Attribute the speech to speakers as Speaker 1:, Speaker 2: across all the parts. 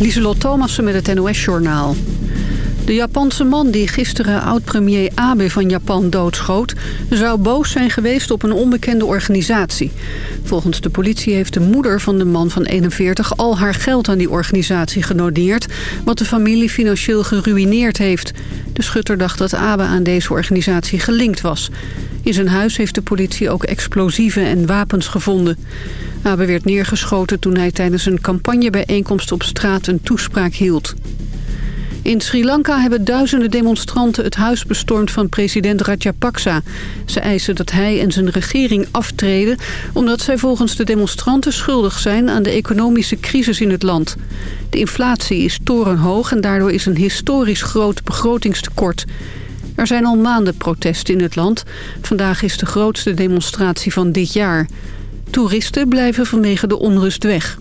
Speaker 1: Lieselot Thomassen met het NOS-journaal. De Japanse man die gisteren oud-premier Abe van Japan doodschoot... zou boos zijn geweest op een onbekende organisatie. Volgens de politie heeft de moeder van de man van 41 al haar geld aan die organisatie genodeerd... wat de familie financieel geruineerd heeft. De schutter dacht dat Abe aan deze organisatie gelinkt was. In zijn huis heeft de politie ook explosieven en wapens gevonden. Abe werd neergeschoten toen hij tijdens een campagnebijeenkomst op straat een toespraak hield. In Sri Lanka hebben duizenden demonstranten het huis bestormd van president Rajapaksa. Ze eisen dat hij en zijn regering aftreden... omdat zij volgens de demonstranten schuldig zijn aan de economische crisis in het land. De inflatie is torenhoog en daardoor is een historisch groot begrotingstekort. Er zijn al maanden protesten in het land. Vandaag is de grootste demonstratie van dit jaar. Toeristen blijven vanwege de onrust weg.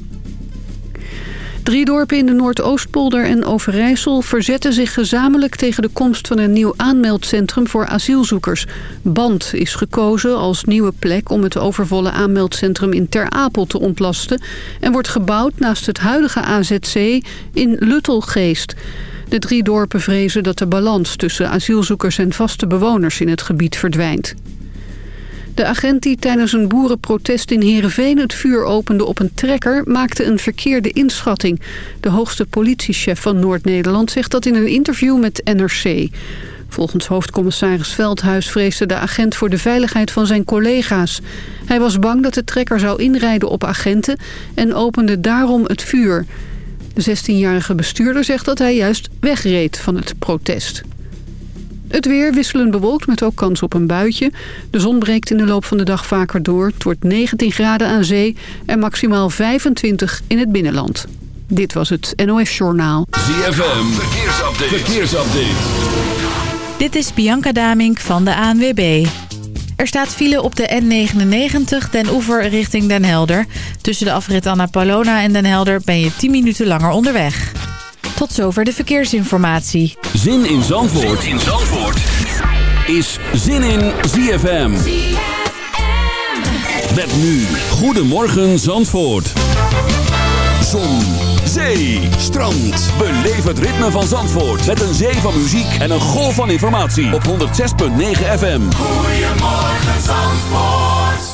Speaker 1: Drie dorpen in de Noordoostpolder en Overijssel verzetten zich gezamenlijk tegen de komst van een nieuw aanmeldcentrum voor asielzoekers. Band is gekozen als nieuwe plek om het overvolle aanmeldcentrum in Ter Apel te ontlasten en wordt gebouwd naast het huidige AZC in Luttelgeest. De drie dorpen vrezen dat de balans tussen asielzoekers en vaste bewoners in het gebied verdwijnt. De agent die tijdens een boerenprotest in Heerenveen het vuur opende op een trekker... maakte een verkeerde inschatting. De hoogste politiechef van Noord-Nederland zegt dat in een interview met NRC. Volgens hoofdcommissaris Veldhuis vreesde de agent voor de veiligheid van zijn collega's. Hij was bang dat de trekker zou inrijden op agenten en opende daarom het vuur. De 16-jarige bestuurder zegt dat hij juist wegreed van het protest. Het weer wisselend bewolkt met ook kans op een buitje. De zon breekt in de loop van de dag vaker door. Het wordt 19 graden aan zee en maximaal 25 in het binnenland. Dit was het NOS Journaal.
Speaker 2: ZFM, verkeersupdate. verkeersupdate.
Speaker 3: Dit is Bianca Damink van de ANWB. Er staat file op de N99 Den Oever richting Den Helder. Tussen de afrit Anna Palona en Den Helder ben je 10 minuten langer onderweg. Tot zover de verkeersinformatie.
Speaker 2: Zin in Zandvoort, zin in Zandvoort. is Zin in ZFM. ZFM. Met nu. Goedemorgen Zandvoort. Zon, zee, strand. Beleef het ritme van Zandvoort. Met een zee van muziek en een golf van informatie. Op 106.9 FM.
Speaker 4: Goedemorgen Zandvoort.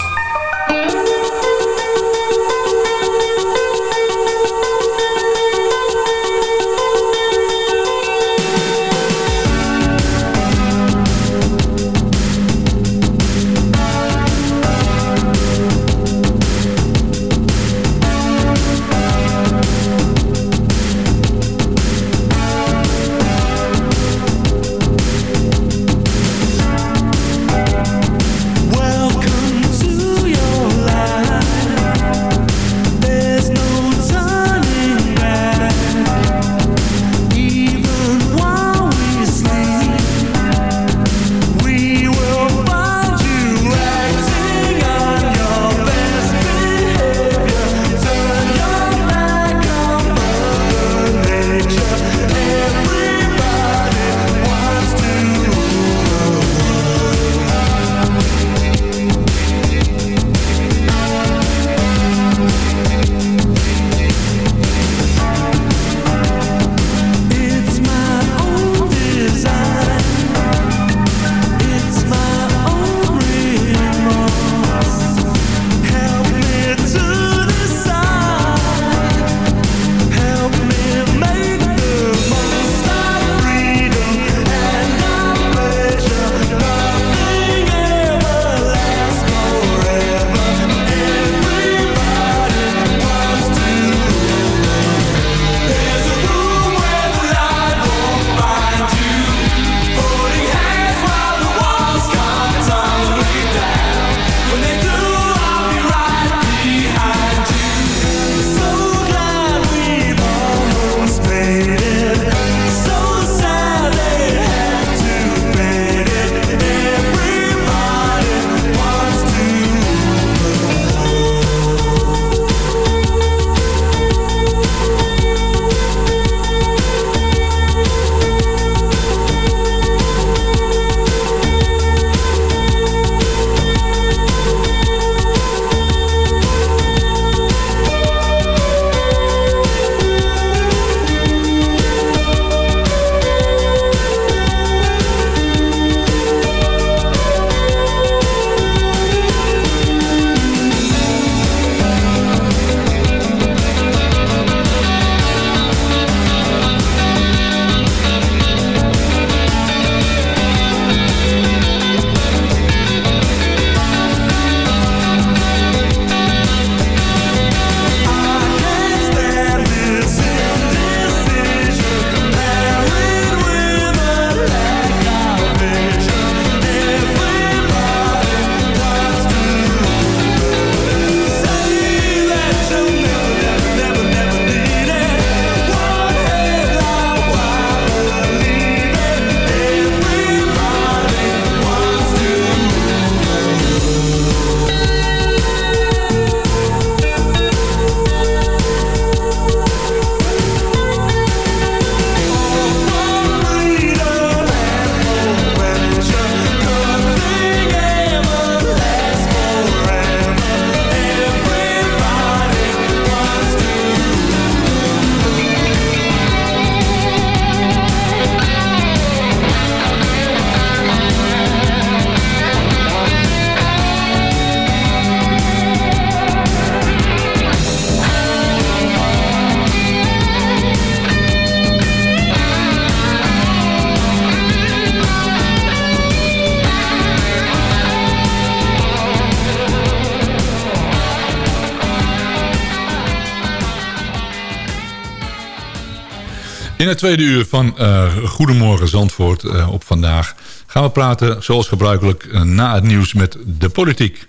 Speaker 5: In het tweede uur van uh, Goedemorgen Zandvoort uh, op vandaag... gaan we praten, zoals gebruikelijk, uh, na het nieuws met de politiek.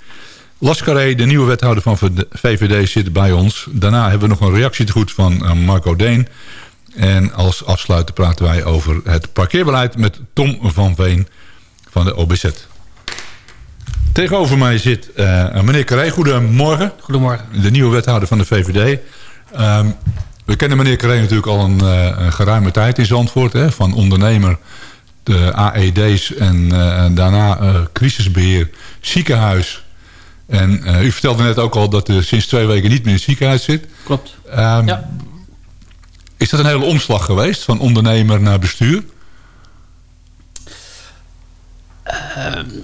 Speaker 5: Lascaré, de nieuwe wethouder van VVD, zit bij ons. Daarna hebben we nog een reactie te goed van Marco Deen. En als afsluiter praten wij over het parkeerbeleid... met Tom van Veen van de OBZ. Tegenover mij zit meneer Carré. Goedemorgen.
Speaker 6: Goedemorgen.
Speaker 5: De nieuwe wethouder van de VVD. Um, we kennen meneer Carré natuurlijk al een, een, geruime tijd in Zandvoort. Hè, van ondernemer, de AED's en, uh, en daarna uh, crisisbeheer, ziekenhuis. En u vertelde net ook al dat u sinds twee weken niet meer in het ziekenhuis zit.
Speaker 6: Klopt,
Speaker 5: um, ja. Is dat een hele omslag geweest van ondernemer naar bestuur?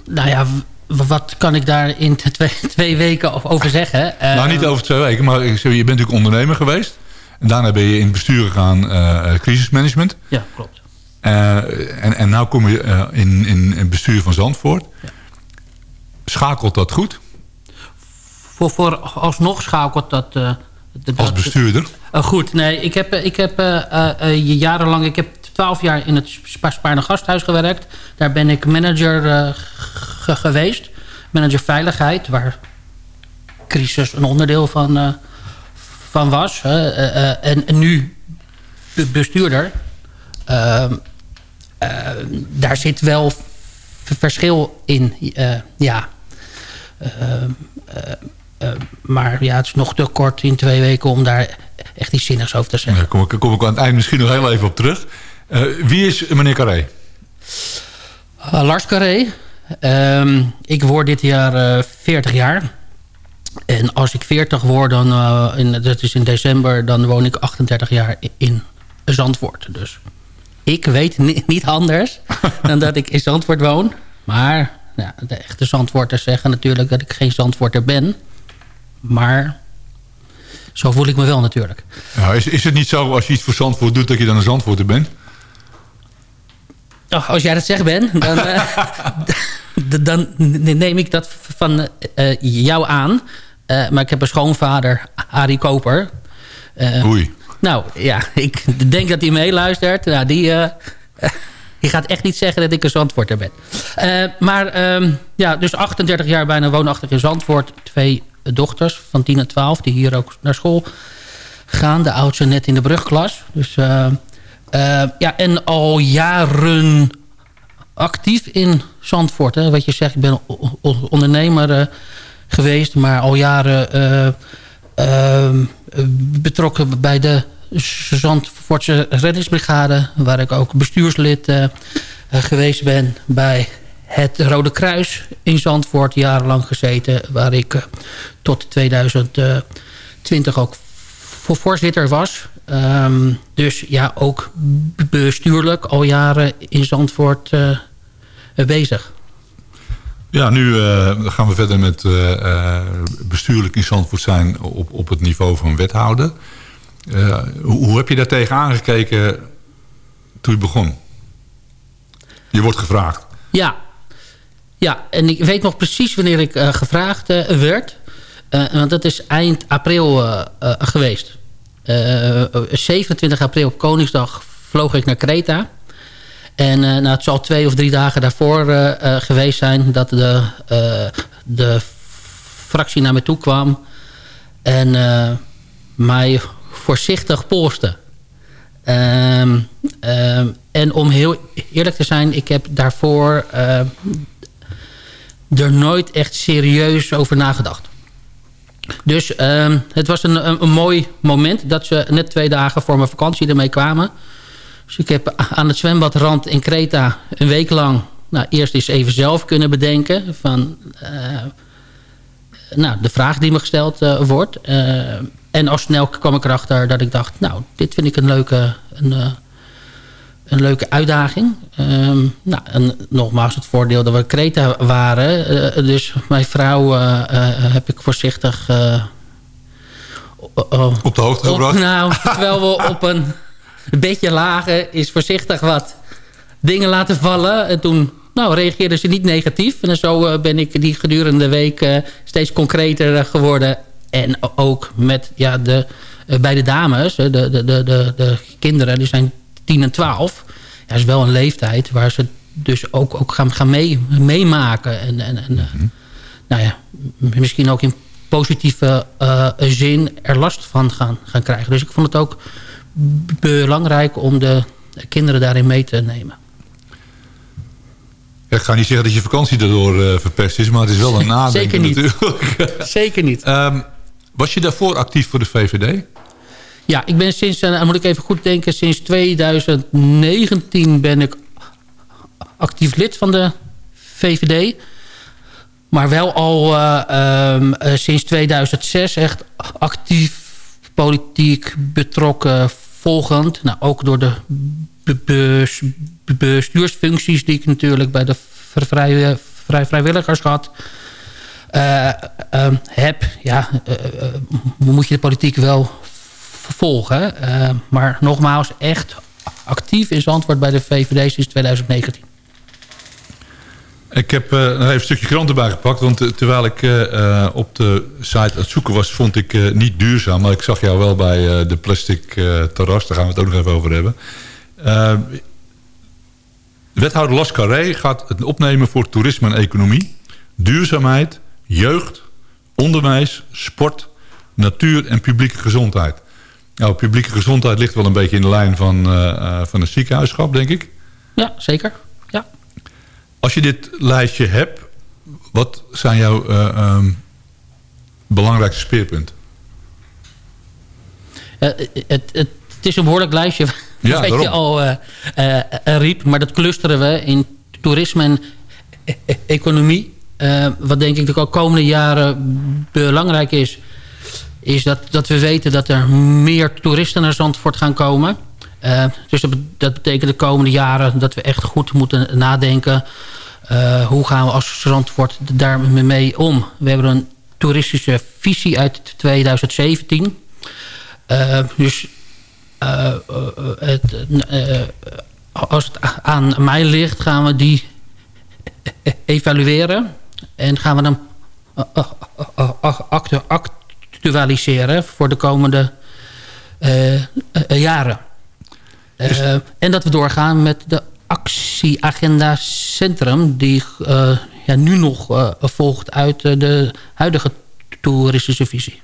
Speaker 6: nou ja, wat kan ik daar in twee, twee weken over zeggen?
Speaker 5: nou, niet over twee weken, maar je bent natuurlijk ondernemer geweest. En daarna ben je in het bestuur gegaan, uh, crisismanagement.
Speaker 6: Ja, klopt.
Speaker 5: Uh, en, en nu kom je in, in het bestuur van Zandvoort. Ja. Schakelt dat goed?
Speaker 6: Voor, voor alsnog schakelt dat...
Speaker 5: De, Als bestuurder?
Speaker 6: goed, nee. Ik heb, ik heb jarenlang... Ik heb twaalf jaar in het Spaarne Gasthuis gewerkt. Daar ben ik manager geweest. Manager veiligheid, waar crisis een onderdeel van van was. Hè, uh, en, en, nu bestuurder. Uh, daar zit wel verschil in. ja. maar ja, het is nog te kort in twee weken om daar echt iets zinnigs over te zeggen.
Speaker 5: Daar kom ik, kom ik aan het eind misschien nog heel even op terug. wie is meneer Carré?
Speaker 6: Lars Carré. Ehm, ik word dit jaar 40 jaar. En als ik 40 word, dan, uh, in, dat is in december, dan woon ik 38 jaar in Zandvoort. Dus ik weet niet anders dan dat ik in Zandvoort woon. Maar ja, de echte Zandvoorters zeggen natuurlijk dat ik geen Zandvoorter ben. Maar zo voel ik me wel natuurlijk.
Speaker 5: Is, is het niet zo als je iets voor Zandvoort doet dat je dan een Zandvoorter bent?
Speaker 6: Oh, als jij dat zegt, Ben, dan, uh, dan neem ik dat van uh, jou aan. Uh, maar ik heb een schoonvader, Arie Koper.
Speaker 5: Oei.
Speaker 6: Nou, ja, ik denk dat hij meeluistert. Nou, die, die gaat echt niet zeggen dat ik een Zandvoorter ben. maar um, ja, dus 38 jaar bijna woonachtig in Zandvoort. Twee dochters van 10 en 12 die hier ook naar school gaan. De oudste net in de brugklas. Dus... Uh, ja, en al jaren actief in Zandvoort. Hè. Wat je zegt, ik ben ondernemer uh, geweest... maar al jaren uh, betrokken bij de Zandvoortse reddingsbrigade... waar ik ook bestuurslid geweest ben bij het Rode Kruis in Zandvoort. Jarenlang gezeten, waar ik tot 2020 ook voor voorzitter was... Um, dus ja, ook bestuurlijk al jaren in Zandvoort uh, bezig.
Speaker 5: Ja, nu uh, gaan we verder met uh, bestuurlijk in Zandvoort zijn op, op het niveau van wethouder. Hoe, hoe, heb je daar tegen aangekeken toen je begon? Je wordt gevraagd.
Speaker 6: Ja, ja en ik weet nog precies wanneer ik gevraagd werd. want dat is eind april geweest. 27 eh, april op Koningsdag vloog ik naar Kreta. En nou, het zal twee of drie dagen daarvoor geweest zijn... dat de, de fractie naar me toe kwam... en mij voorzichtig polste. Ehm, ehm, en om heel eerlijk te zijn... ik heb daarvoor er nooit echt serieus over nagedacht. Dus uh, het was een, een, mooi moment dat ze net twee dagen voor mijn vakantie ermee kwamen. Dus ik heb aan het zwembadrand in Kreta een week lang... Nou, eerst eens even zelf kunnen bedenken van... Uh, nou, de vraag die me gesteld uh, wordt. Uh, en al snel kwam ik erachter dat ik dacht... nou, dit vind ik een leuke, een, een leuke uitdaging. Um, nou, en nogmaals het voordeel dat we Kreta waren. Uh, dus mijn vrouw uh, uh, heb ik voorzichtig...
Speaker 5: op de hoogte gebracht?
Speaker 6: nou, terwijl we op een, een beetje lagen... is voorzichtig wat dingen laten vallen. En toen nou, reageerden ze niet negatief. En zo ben ik die gedurende week steeds concreter geworden. En ook met ja, de, bij de dames, de, de, de, de, de kinderen, die zijn 10 en 12... Is wel een leeftijd waar ze dus ook, ook gaan, gaan mee, meemaken. En, en, en mhm. nou ja, misschien ook in positieve zin er last van gaan, gaan krijgen. Dus ik vond het ook belangrijk om de kinderen daarin mee te nemen.
Speaker 5: ik ga niet zeggen dat je vakantie daardoor uh, verpest is, maar het is wel een nadeel
Speaker 6: Zeker niet.
Speaker 5: natuurlijk.
Speaker 6: Zeker niet. Um,
Speaker 5: was je daarvoor actief voor de VVD?
Speaker 6: Ja, ik ben sinds, uh, moet ik even goed denken, sinds 2019 ben ik actief lid van de VVD. Maar wel al uh, um, sinds 2006 echt actief politiek betrokken volgend. Nou, ook door de bestuursfuncties die ik natuurlijk bij de vrij, vrij vrijwilligersgat uh, heb. Ja, moet je de politiek wel volgen. maar nogmaals, echt actief in antwoord bij de VVD sinds 2019.
Speaker 5: Ik heb uh, nog even een stukje krant erbij gepakt. Want uh, terwijl ik op de site aan het zoeken was, vond ik niet duurzaam. Maar ik zag jou wel bij de plastic terras. Daar gaan we het ook nog even over hebben. wethouder Las Carré gaat het opnemen voor toerisme en economie. Duurzaamheid, jeugd, onderwijs, sport, natuur en publieke gezondheid. Nou, publieke gezondheid ligt wel een beetje in de lijn van, van een ziekenhuisschap, denk ik.
Speaker 6: Ja, zeker.
Speaker 5: Als je dit lijstje hebt, wat zijn jouw uh, um, belangrijkste speerpunten?
Speaker 6: Uh, het, het, is een behoorlijk lijstje ja, wat je al riep. Maar dat clusteren we in toerisme en e-, e-, economie. wat denk ik de komende jaren belangrijk is... is dat, dat we weten dat er meer toeristen naar Zandvoort gaan komen... Uh, dus dat, betekent de komende jaren dat we echt goed moeten nadenken... Uh, hoe gaan we als Zandvoort daarmee mee om? We hebben een toeristische visie uit 2017. Uh, eh, dus het, als het aan mij ligt, gaan we die evalueren. En gaan we hem actualiseren voor de komende jaren. Uh, en dat we doorgaan met de actieagenda Centrum... die ja, nu nog volgt uit de huidige toeristische visie.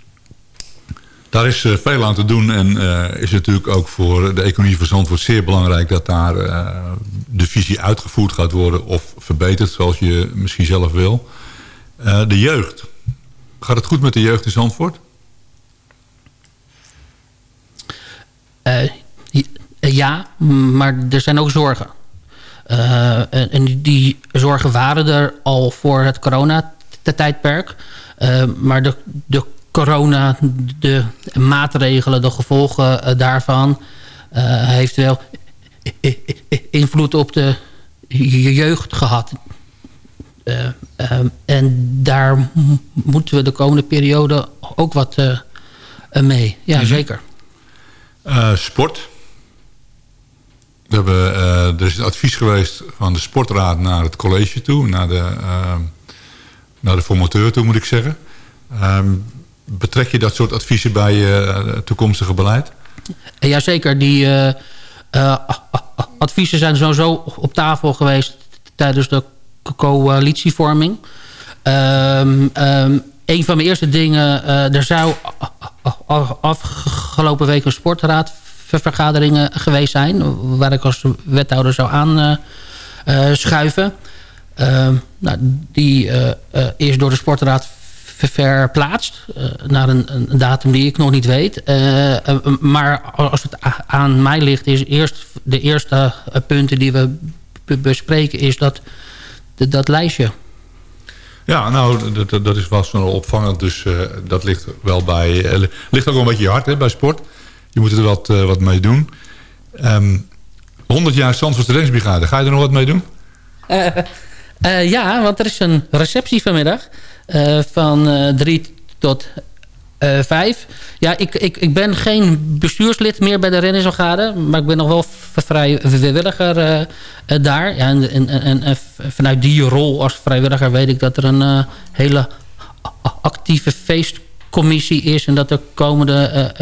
Speaker 5: Daar is veel aan te doen en is natuurlijk ook voor de economie van Zandvoort zeer belangrijk... dat daar de visie uitgevoerd gaat worden of verbeterd zoals je misschien zelf wil. de jeugd. Gaat het goed met de jeugd in Zandvoort?
Speaker 6: Ja, maar er zijn ook zorgen. Uh, en die zorgen waren er al voor het corona-tijdperk. Uh, maar de, de corona, de maatregelen, de gevolgen daarvan... heeft wel invloed op de jeugd gehad. en daar moeten we de komende periode ook wat mee. Ja, mhm. zeker.
Speaker 5: Sport we hebben, uh, er is advies geweest van de sportraad naar het college toe. Naar de, uh, naar de formateur toe, moet ik zeggen. Uh, betrek je dat soort adviezen bij je toekomstige beleid?
Speaker 6: Jazeker. Die adviezen zijn sowieso op tafel geweest tijdens de coalitievorming. Um, um, een van mijn eerste dingen... er zou afgelopen week een sportraad vergaderingen geweest zijn... waar ik als wethouder zou aanschuiven. Uh, uh, nou, die is door de sportraad verplaatst naar een, een, datum die ik nog niet weet. maar als het aan mij ligt, is eerst de eerste punten die we bespreken... is dat, dat lijstje.
Speaker 5: Ja, nou, dat, dat is wel snel opvangend. Dus dat ligt wel bij... ligt ook wel een beetje je hart hè, bij sport. Je moet er wat, uh, wat mee doen. Um, ehm, 100 jaar Zandvoortse Reddingsbrigade. Ga je er nog wat mee doen?
Speaker 6: Uh, uh, ja, want er is een receptie vanmiddag. van 3 tot uh, vijf. Ja, ik, ik, ik ben geen bestuurslid meer bij de Reddingsbrigade. Maar ik ben nog wel vrij vrijwilliger uh, daar. Ja, en, en, en, en, vanuit die rol als vrijwilliger weet ik dat er een hele actieve feest commissie is... en dat er komende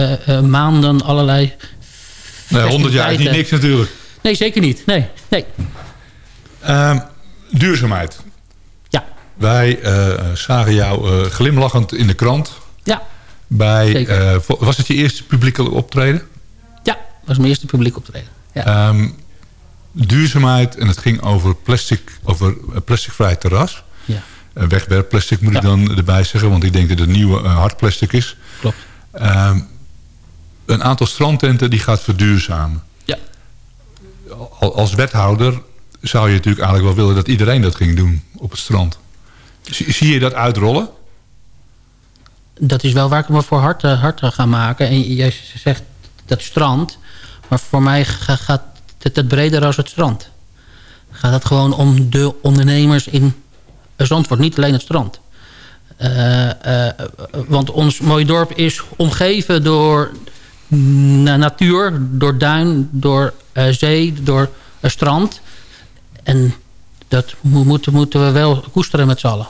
Speaker 6: maanden allerlei
Speaker 5: Nee, 100 jaar is niet niks natuurlijk.
Speaker 6: Nee, zeker niet. Nee, nee.
Speaker 5: Ehm, duurzaamheid.
Speaker 6: Ja.
Speaker 5: Wij zagen jou glimlachend in de krant.
Speaker 6: Ja.
Speaker 5: Bij, uh, was het je eerste publieke optreden?
Speaker 6: Ja, was mijn eerste publiek optreden. Ja.
Speaker 5: Um, duurzaamheid en het ging over plastic, over plasticvrij terras.
Speaker 6: Ja.
Speaker 5: wegwerpplastic moet ja. ik dan erbij zeggen, want ik denk dat het nieuwe hard plastic is.
Speaker 6: Klopt.
Speaker 5: Um, een aantal strandtenten die gaat verduurzamen.
Speaker 6: Ja.
Speaker 5: Als wethouder zou je natuurlijk eigenlijk wel willen dat iedereen dat ging doen op het strand. Zie je dat uitrollen?
Speaker 6: Dat is wel waar ik me voor hard, hard ga maken. En jij zegt dat strand. Maar voor mij gaat het, het breder als het strand. Gaat het gewoon om de ondernemers in Zandvoort. Niet alleen het strand. Uh, uh, want ons mooie dorp is omgeven door natuur, door duin, door zee, door strand. En dat moeten, moeten we wel koesteren met z'n allen.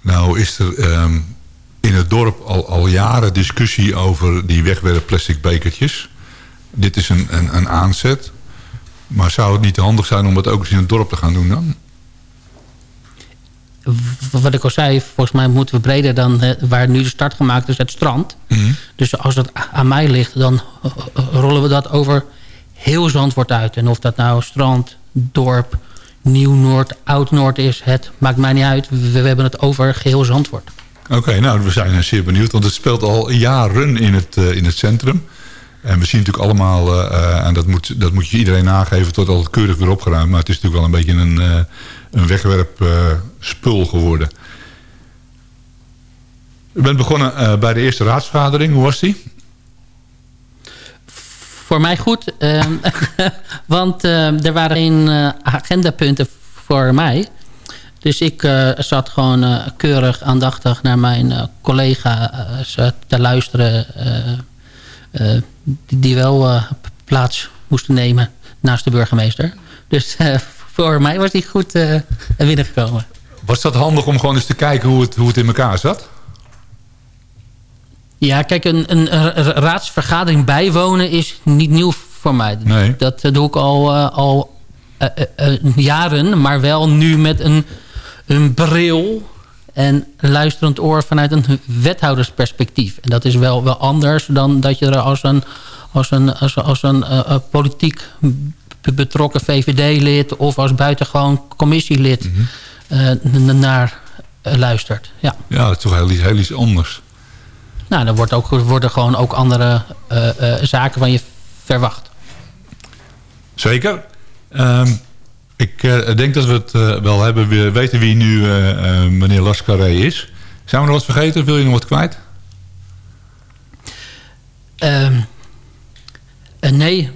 Speaker 5: Nou is er um, in het dorp al, al jaren discussie over die wegwerp plastic bekertjes. Dit is een, een, een aanzet. Maar zou het niet handig zijn om dat ook eens in het dorp te gaan doen dan?
Speaker 6: Wat ik al zei, volgens mij moeten we breder dan waar nu de start gemaakt is, het strand.
Speaker 5: Mm -hmm.
Speaker 6: Dus als het aan mij ligt, dan rollen we dat over heel Zandvoort uit. En of dat nou strand, dorp, Nieuw-Noord, Oud-Noord is, het maakt mij niet uit. We, we hebben het over geheel Zandvoort.
Speaker 5: Oké, nou we zijn zeer benieuwd, want het speelt al jaren in het, uh, in het centrum. En we zien natuurlijk allemaal, uh, en dat moet, dat moet je iedereen nageven, tot al keurig weer opgeruimd. Maar het is natuurlijk wel een beetje een, een wegwerp spul geworden. U bent begonnen bij de eerste raadsvergadering, hoe was die?
Speaker 6: voor mij goed. Uh, want uh, er waren geen agendapunten voor mij. Dus ik uh, zat gewoon keurig aandachtig naar mijn collega's te luisteren... Die, die, wel plaats moesten nemen naast de burgemeester. Dus voor mij was die goed binnengekomen.
Speaker 5: Was dat handig om gewoon eens te kijken hoe het, hoe het in elkaar zat?
Speaker 6: Ja, kijk, een, een, raadsvergadering bijwonen is niet nieuw voor mij.
Speaker 5: Nee.
Speaker 6: Dat doe ik al, uh, al uh, uh, jaren, maar wel nu met een, een bril en een luisterend oor vanuit een wethoudersperspectief. En dat is wel, wel anders dan dat je er als een, als een, als, als een politiek betrokken VVD-lid of als buitengewoon commissielid mm -hmm. naar luistert. Ja.
Speaker 5: ja, dat is toch heel, heel iets anders.
Speaker 6: Nou, dan wordt ook, worden gewoon ook andere zaken van je verwacht.
Speaker 5: Zeker. Um, ik uh, denk dat we het wel hebben. We weten wie nu meneer Lascaré is. Zijn we nog wat vergeten? Wil je nog wat kwijt?
Speaker 6: Um, nee,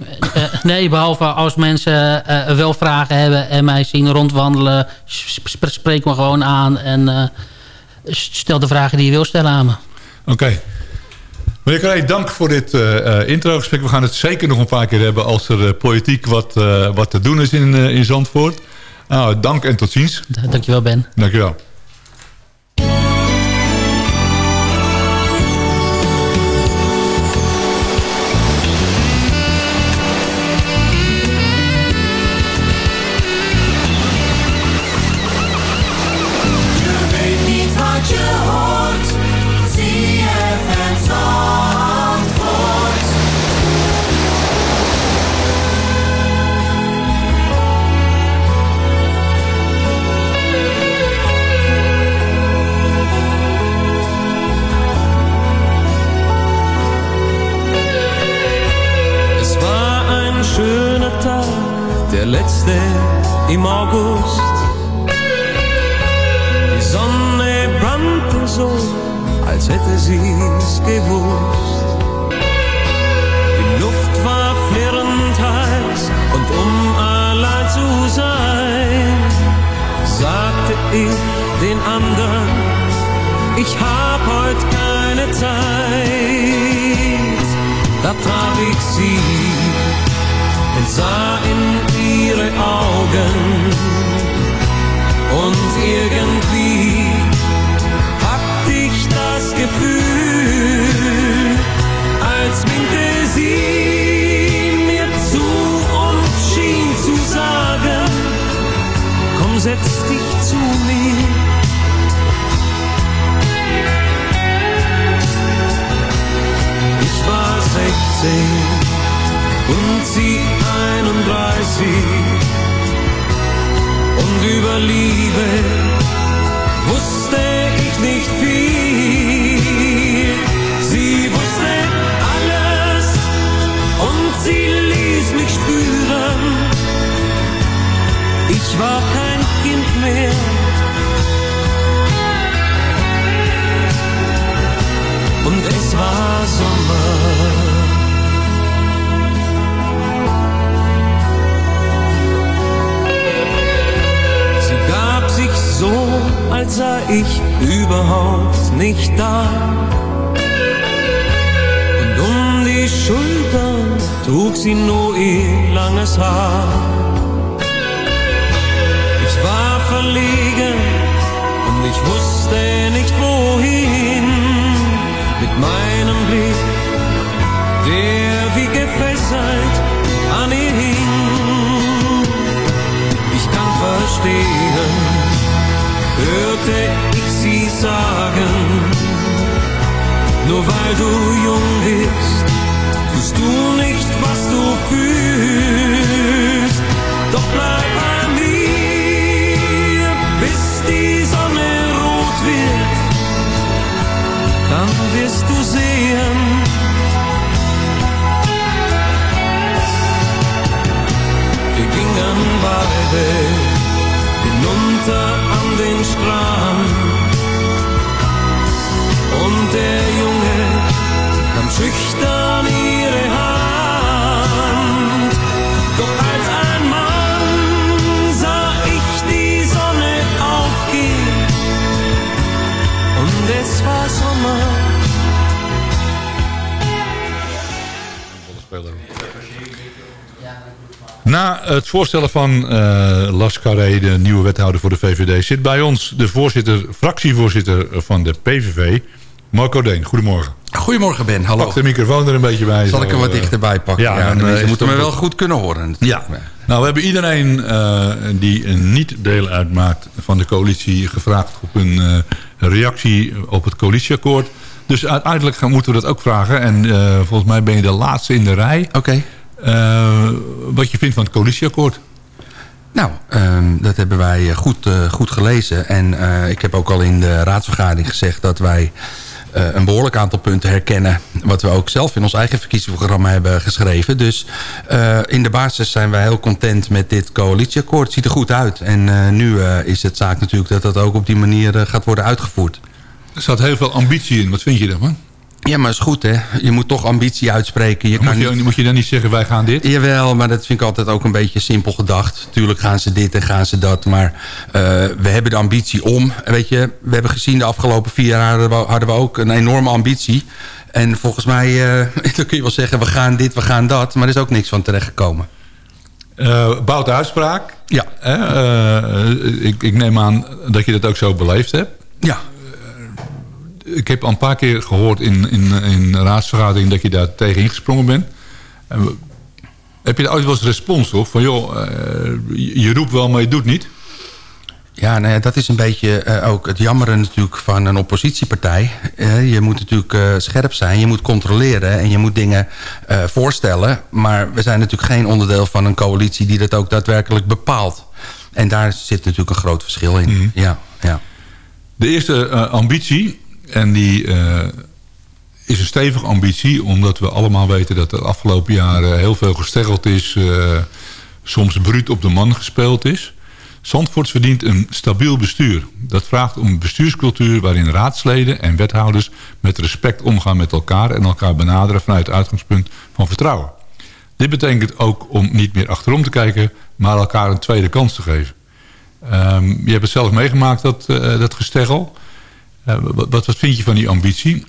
Speaker 6: nee, behalve als mensen wel vragen hebben... en mij zien rondwandelen, spreek me gewoon aan... en stel de vragen die je wil stellen aan me.
Speaker 5: Oké. Okay. Meneer Carré, dank voor dit uh, intro-gesprek. We gaan het zeker nog een paar keer hebben als er uh, politiek wat, uh, wat te doen is in, in Zandvoort. Nou, dank en tot ziens.
Speaker 6: Dankjewel, Ben.
Speaker 5: Dankjewel.
Speaker 7: Als sei ich überhaupt nicht da. Und um die Schultern trug sie nur ihr langes Haar. Ich war verlegen und ich wusste nicht wohin mit meinem Blick, der wie gefesselt an ihr hing. Ich kann verstehen, hörte ich sie sagen, nur weil du jung bist, tust du nicht, was du fühlst. Doch bleib bei mir, bis die Sonne rot wird, dann wirst du sehen. Schüchtern ihre Hand. Doch als ein Mann sah ich die Sonne aufgehen und es war Sommer.
Speaker 5: Na het voorstellen van eh Las de nieuwe wethouder voor de VVD... zit bij ons de voorzitter, fractievoorzitter van de PVV, Marco Deen. Goedemorgen.
Speaker 8: Goedemorgen Ben, hallo.
Speaker 5: Pak de microfoon er een beetje bij.
Speaker 8: Zal ik hem wat
Speaker 5: eh,
Speaker 8: dichterbij pakken?
Speaker 5: ja,
Speaker 8: Ja,
Speaker 5: dan,
Speaker 8: moeten me wel goed kunnen horen.
Speaker 5: Ja. Nou, we hebben iedereen eh, die niet deel uitmaakt van de coalitie gevraagd op een eh, reactie op het coalitieakkoord. Dus uiteindelijk gaan, moeten we dat ook vragen. En volgens mij ben je de laatste in de rij.
Speaker 8: Oké.
Speaker 5: Wat je vindt van het coalitieakkoord.
Speaker 8: Nou, ehm, dat hebben wij goed, goed gelezen. En ik heb ook al in de raadsvergadering gezegd dat wij een behoorlijk aantal punten herkennen... wat we ook zelf in ons eigen verkiezingsprogramma hebben geschreven. Dus eh, in de basis zijn wij heel content met dit coalitieakkoord. Het ziet er goed uit. En eh, nu eh, is het zaak natuurlijk dat dat ook op die manier eh, gaat worden uitgevoerd.
Speaker 5: Er zat heel veel ambitie in. Wat vind je daarvan?
Speaker 8: Ja, maar is goed hè. Je moet toch ambitie uitspreken. Je
Speaker 5: Moet
Speaker 8: kan
Speaker 5: je,
Speaker 8: niet...
Speaker 5: moet je dan niet zeggen wij gaan dit?
Speaker 8: Jawel, maar dat vind ik altijd ook een beetje simpel gedacht. Tuurlijk gaan ze dit en gaan ze dat. Maar eh, we hebben de ambitie om. Weet je, we hebben gezien de afgelopen vier jaar hadden we, hadden we ook een enorme ambitie. En volgens mij, eh, dan kun je wel zeggen, we gaan dit, we gaan dat. Maar er is ook niks van terechtgekomen.
Speaker 5: Eh Bout de uitspraak.
Speaker 8: Ja.
Speaker 5: Eh, ik, ik neem aan dat je dat ook zo beleefd hebt.
Speaker 8: Ja.
Speaker 5: Ik heb al een paar keer gehoord in, in, in raadsvergadering dat je daar tegen ingesprongen bent. En heb je daar ooit wel eens respons op? Van joh, eh, je roept wel, maar je doet niet.
Speaker 8: Ja, nou ja, dat is een beetje eh, ook het jammeren natuurlijk van een oppositiepartij. Eh, je moet natuurlijk scherp zijn, je moet controleren en je moet dingen voorstellen. Maar we zijn natuurlijk geen onderdeel van een coalitie die dat ook daadwerkelijk bepaalt. En daar zit natuurlijk een groot verschil in. Ja, ja.
Speaker 5: De eerste ambitie, en die eh, is een stevige ambitie... omdat we allemaal weten dat de afgelopen jaren heel veel gesteggeld is... eh, soms bruut op de man gespeeld is. Zandvoort verdient een stabiel bestuur. Dat vraagt om een bestuurscultuur waarin raadsleden en wethouders... met respect omgaan met elkaar en elkaar benaderen... vanuit het uitgangspunt van vertrouwen. Dit betekent ook om niet meer achterom te kijken... maar elkaar een tweede kans te geven. Ehm, je hebt het zelf meegemaakt, dat, eh, dat gesteggel. Eh, wat, wat vind je van die ambitie?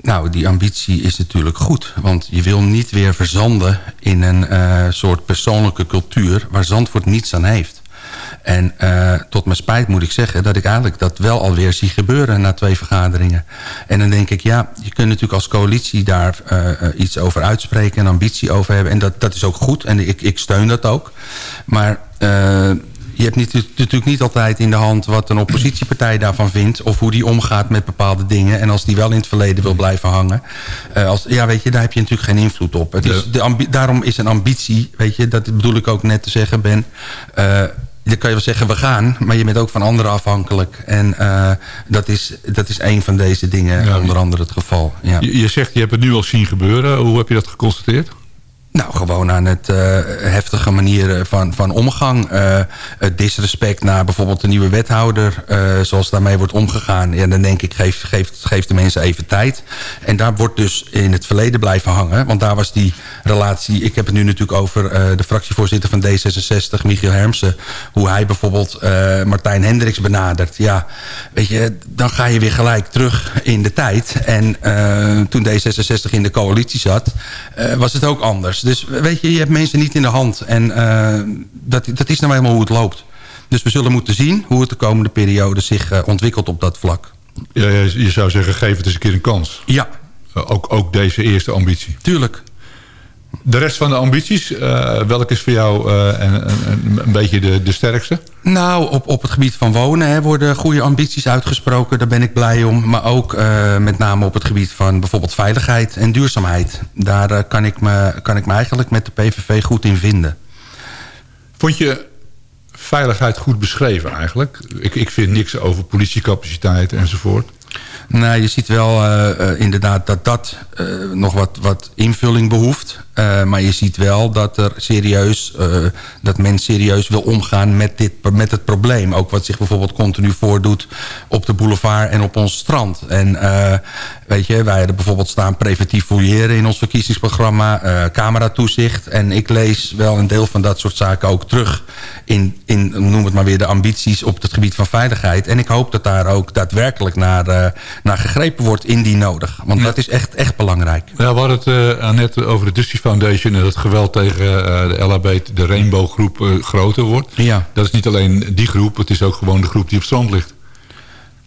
Speaker 8: Nou, die ambitie is natuurlijk goed. Want je wil niet weer verzanden in een eh, soort persoonlijke cultuur... waar Zandvoort niets aan heeft. En eh, tot mijn spijt moet ik zeggen dat ik eigenlijk dat wel alweer zie gebeuren... na twee vergaderingen. En dan denk ik, ja, je kunt natuurlijk als coalitie daar iets over uitspreken... en ambitie over hebben. En dat, dat is ook goed en ik, ik steun dat ook. Maar... eh, Je hebt niet, natuurlijk niet altijd in de hand wat een oppositiepartij daarvan vindt... of hoe die omgaat met bepaalde dingen. En als die wel in het verleden wil blijven hangen... Uh, als, ja, weet je, daar heb je natuurlijk geen invloed op. Het is, de daarom is een ambitie, weet je, dat bedoel ik ook net te zeggen, Ben... Uh, dan kan je wel zeggen, we gaan. Maar je bent ook van anderen afhankelijk. En uh, dat, is, dat is een van deze dingen, ja. onder andere het geval. Ja.
Speaker 5: Je, je, zegt, je hebt het nu al zien gebeuren. Hoe heb je dat geconstateerd?
Speaker 8: Nou, gewoon aan het uh, heftige manieren van, van omgang. Uh, het disrespect naar bijvoorbeeld de nieuwe wethouder. Zoals daarmee wordt omgegaan. Ja, dan denk ik, geef, geef, geef de mensen even tijd. En daar wordt dus in het verleden blijven hangen. Want daar was die relatie... Ik heb het nu natuurlijk over de fractievoorzitter van D66, Michiel Hermsen. Hoe hij bijvoorbeeld Martijn Hendricks benadert. Ja, weet je, dan ga je weer gelijk terug in de tijd. En toen D66 in de coalitie zat, was het ook anders. Dus weet je, je hebt mensen niet in de hand. En uh, dat, dat is nou helemaal hoe het loopt. Dus we zullen moeten zien hoe het de komende periode zich uh, ontwikkelt op dat vlak.
Speaker 5: Ja, je zou zeggen, geef het eens een keer een kans.
Speaker 8: Ja.
Speaker 5: Uh, ook, ook deze eerste ambitie.
Speaker 8: Tuurlijk.
Speaker 5: De rest van de ambities, uh, welke is voor jou uh, een, een, een, beetje de, de sterkste?
Speaker 8: Nou, op, op het gebied van wonen hè, worden goede ambities uitgesproken. Daar ben ik blij om. Maar ook uh, met name op het gebied van bijvoorbeeld veiligheid en duurzaamheid. Daar kan, ik me, kan ik me eigenlijk met de PVV goed in vinden.
Speaker 5: Vond je veiligheid goed beschreven eigenlijk? Ik, ik vind niks over politiecapaciteit enzovoort.
Speaker 8: Nou, je ziet wel uh, inderdaad dat dat uh, nog wat, wat invulling behoeft. maar je ziet wel dat, er serieus, dat men serieus wil omgaan met, dit, met het probleem. Ook wat zich bijvoorbeeld continu voordoet op de boulevard en op ons strand. En weet je, wij hadden bijvoorbeeld staan preventief fouilleren in ons verkiezingsprogramma. cameratoezicht. En ik lees wel een deel van dat soort zaken ook terug in, in, noem het maar weer, de ambities op het gebied van veiligheid. En ik hoop dat daar ook daadwerkelijk naar naar gegrepen wordt indien nodig. Want ja. dat is echt, echt belangrijk.
Speaker 5: Ja, we hadden het uh, net over de Dusty Foundation... en dat geweld tegen uh, de LHB, de Rainbow groep, uh, groter wordt.
Speaker 8: Ja.
Speaker 5: Dat is niet alleen die groep, het is ook gewoon de groep die op strand ligt.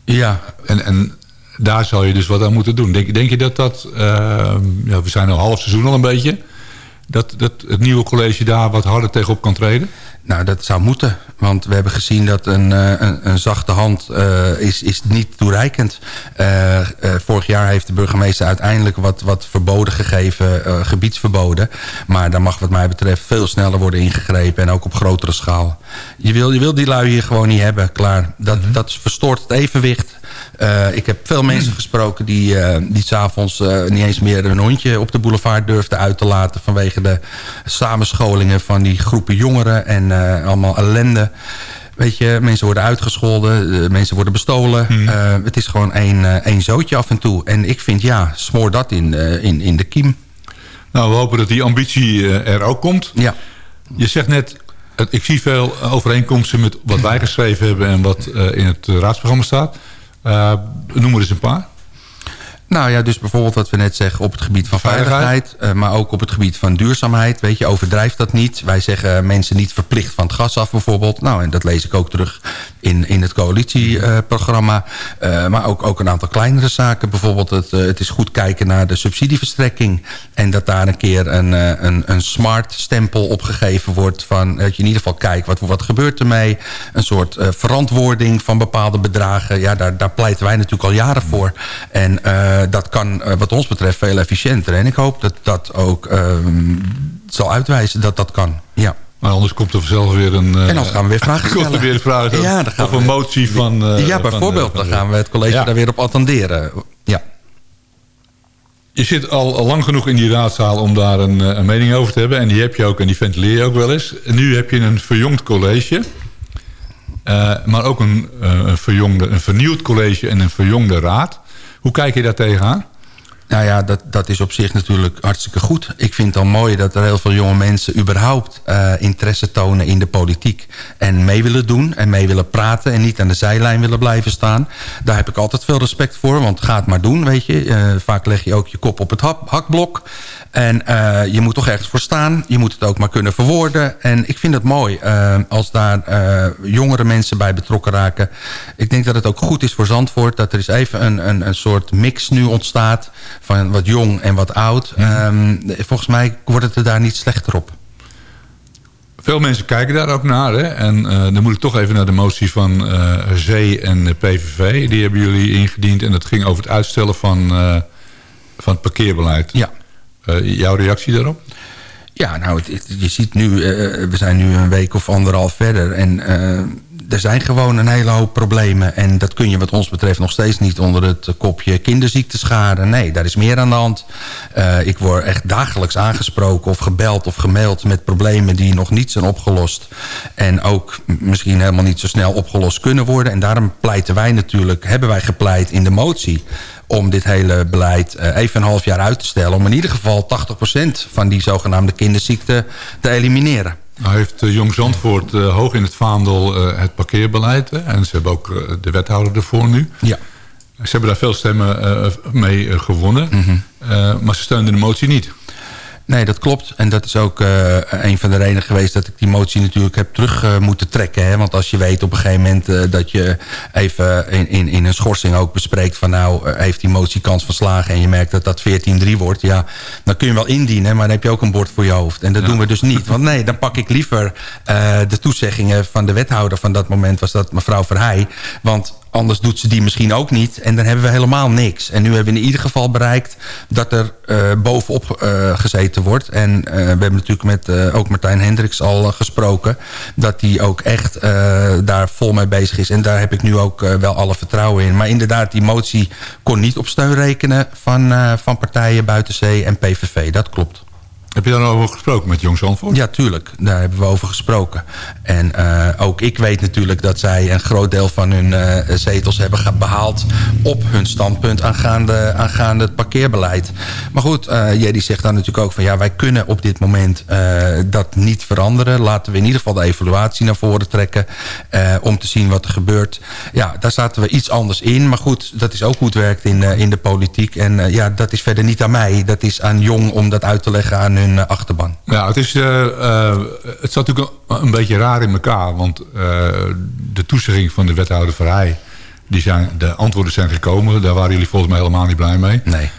Speaker 8: Ja.
Speaker 5: En, en daar zou je dus wat aan moeten doen. Denk, denk je dat dat... ja, we zijn al half seizoen al een beetje... Dat, dat het nieuwe college daar wat harder tegenop kan treden?
Speaker 8: Nou, dat zou moeten. Want we hebben gezien dat een, een, een zachte hand uh, is, is niet toereikend. Uh, uh, vorig jaar heeft de burgemeester uiteindelijk wat, wat verboden gegeven, gebiedsverboden. Maar daar mag wat mij betreft veel sneller worden ingegrepen en ook op grotere schaal. Je wil, je wil die lui hier gewoon niet hebben, klaar. Dat, -hmm. dat verstoort het evenwicht. Ik heb veel mensen gesproken die, die s'avonds niet eens meer hun hondje op de boulevard durfden uit te laten... vanwege de samenscholingen van die groepen jongeren en allemaal ellende. Weet je, mensen worden uitgescholden, mensen worden bestolen. Hmm. het is gewoon één, één zootje af en toe. En ik vind, ja, smoor dat in, in, in de kiem.
Speaker 5: Nou, we hopen dat die ambitie er ook komt.
Speaker 8: Ja.
Speaker 5: Je zegt net, ik zie veel overeenkomsten met wat wij geschreven hebben... en wat in het raadsprogramma staat... Uh, noem er eens een paar.
Speaker 8: Nou ja, dus bijvoorbeeld wat we net zeggen op het gebied van veiligheid... uh, maar ook op het gebied van duurzaamheid. Weet je, overdrijft dat niet. Wij zeggen mensen niet verplicht van het gas af bijvoorbeeld. Nou, en dat lees ik ook terug in, in het coalitieprogramma. Uh, uh, maar ook, ook een aantal kleinere zaken. Bijvoorbeeld het, het is goed kijken naar de subsidieverstrekking. En dat daar een keer een, een, een smart stempel opgegeven wordt... van dat je in ieder geval kijkt wat, wat gebeurt ermee. Een soort verantwoording van bepaalde bedragen. Ja, daar, daar pleiten wij natuurlijk al jaren voor. En dat kan uh, wat ons betreft veel efficiënter. En ik hoop dat dat ook uh, zal uitwijzen dat dat kan. Ja.
Speaker 5: Maar anders komt er zelf weer een... Uh,
Speaker 8: en dan gaan we weer vragen stellen.
Speaker 5: Komt er weer een vraag
Speaker 8: ja,
Speaker 5: dan gaan of een we, motie van... Uh,
Speaker 8: ja, bijvoorbeeld. Van, uh, dan gaan we het college ja. daar weer op attenderen. Ja.
Speaker 5: Je zit al, al lang genoeg in die raadzaal om daar een, een, mening over te hebben. En die heb je ook en die ventileer je ook wel eens. En nu heb je een verjongd college. maar ook een, een, verjongde, een vernieuwd college en een verjongde raad. Hoe kijk je daar tegenaan?
Speaker 8: Nou ja, dat, dat is op zich natuurlijk hartstikke goed. Ik vind het al mooi dat er heel veel jonge mensen überhaupt uh, interesse tonen in de politiek. En mee willen doen en mee willen praten en niet aan de zijlijn willen blijven staan. Daar heb ik altijd veel respect voor, want ga het maar doen, weet je. Uh, vaak leg je ook je kop op het hakblok. En uh, je moet toch ergens voor staan. Je moet het ook maar kunnen verwoorden. En ik vind het mooi als daar jongere mensen bij betrokken raken. Ik denk dat het ook goed is voor Zandvoort... dat er eens even een, een, een soort mix nu ontstaat... van wat jong en wat oud. Mm. Um, volgens mij wordt het er daar niet slechter op.
Speaker 5: Veel mensen kijken daar ook naar. Hè? En dan moet ik toch even naar de motie van Zee en PVV. Die hebben jullie ingediend. En dat ging over het uitstellen van, van het parkeerbeleid.
Speaker 8: Ja.
Speaker 5: jouw reactie daarop?
Speaker 8: Ja, nou, je ziet nu, we zijn nu een week of anderhalf verder. En er zijn gewoon een hele hoop problemen. En dat kun je wat ons betreft nog steeds niet onder het kopje kinderziektes scharen. Nee, daar is meer aan de hand. Uh, ik word echt dagelijks aangesproken of gebeld of gemaild... met problemen die nog niet zijn opgelost. En ook misschien helemaal niet zo snel opgelost kunnen worden. En daarom pleiten wij natuurlijk, hebben wij gepleit in de motie om dit hele beleid uh, even een half jaar uit te stellen... om in ieder geval 80% van die zogenaamde kinderziekten te elimineren.
Speaker 5: Nou heeft uh, Jong Zandvoort uh, hoog in het vaandel uh, het parkeerbeleid. Hè? En ze hebben ook de wethouder ervoor nu.
Speaker 8: Ja.
Speaker 5: Ze hebben daar veel stemmen mee gewonnen. Mm -hmm. maar ze steunen de motie niet.
Speaker 8: Nee, dat klopt. En dat is ook uh, een van de redenen geweest dat ik die motie natuurlijk heb terug uh, moeten trekken. Hè? Want als je weet op een gegeven moment uh, dat je even in, in, in een schorsing ook bespreekt van nou heeft die motie kans van slagen en je merkt dat dat 14-3 wordt. Ja, dan kun je wel indienen, maar dan heb je ook een bord voor je hoofd. En dat ja. doen we dus niet. Want nee, dan pak ik liever de toezeggingen van de wethouder van dat moment was dat mevrouw Verheij. Want Anders doet ze die misschien ook niet. En dan hebben we helemaal niks. En nu hebben we in ieder geval bereikt dat er uh, bovenop uh, gezeten wordt. En uh, we hebben natuurlijk met ook Martijn Hendricks al gesproken. Dat hij ook echt daar vol mee bezig is. En daar heb ik nu ook wel alle vertrouwen in. Maar inderdaad, die motie kon niet op steun rekenen van, van partijen buiten zee en PVV. Dat klopt.
Speaker 5: Heb je daarover gesproken met Jong Zandvoort?
Speaker 8: Ja, tuurlijk. Daar hebben we over gesproken. En uh, ook ik weet natuurlijk dat zij een groot deel van hun uh, zetels hebben behaald... op hun standpunt aangaande, aangaande het parkeerbeleid. Maar goed, uh, Jerry zegt dan natuurlijk ook van... ja, wij kunnen op dit moment dat niet veranderen. Laten we in ieder geval de evaluatie naar voren trekken... om te zien wat er gebeurt. Ja, daar zaten we iets anders in. Maar goed, dat is ook hoe het werkt in, in de politiek. En ja, dat is verder niet aan mij. Dat is aan Jong om dat uit te leggen aan hun hun eh, achterban.
Speaker 5: Ja, het, is, uh, uh, het zat natuurlijk een, beetje raar in elkaar. Want de toezegging van de wethouder Verheij... Die zijn, de antwoorden zijn gekomen. Daar waren jullie volgens mij helemaal niet blij mee.
Speaker 8: Nee.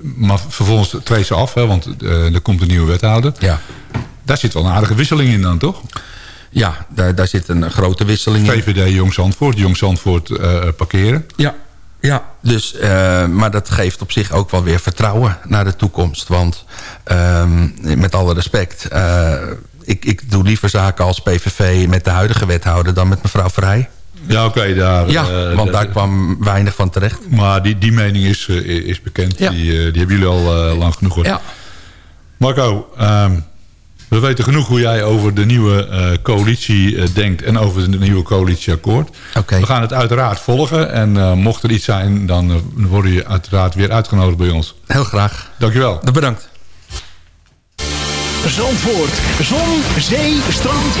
Speaker 5: maar vervolgens treedt ze af, hè, want er komt een nieuwe wethouder.
Speaker 8: Ja.
Speaker 5: Daar zit wel een aardige wisseling in dan, toch?
Speaker 8: Ja, daar, daar zit een grote wisseling
Speaker 5: in. VVD Jong Zandvoort, Jong Zandvoort parkeren.
Speaker 8: Ja, ja, dus, uh, maar dat geeft op zich ook wel weer vertrouwen naar de toekomst. Want um, met alle respect, uh, ik, ik doe liever zaken als PVV met de huidige wethouder dan met mevrouw Vrij.
Speaker 5: Ja, oké. Okay, daar,
Speaker 8: ja, uh, want daar kwam weinig van terecht.
Speaker 5: Maar die, die mening is, is bekend. Ja. Die, die hebben jullie al lang genoeg gehoord.
Speaker 8: Ja.
Speaker 5: Marco, um, we weten genoeg hoe jij over de nieuwe uh, coalitie uh, denkt... en over het nieuwe coalitieakkoord.
Speaker 8: Okay.
Speaker 5: We gaan het uiteraard volgen. En uh, mocht er iets zijn, dan word je uiteraard weer uitgenodigd bij ons.
Speaker 8: Heel graag.
Speaker 5: Dankjewel.
Speaker 8: Bedankt.
Speaker 2: Zandvoort. Zon, zee, strand.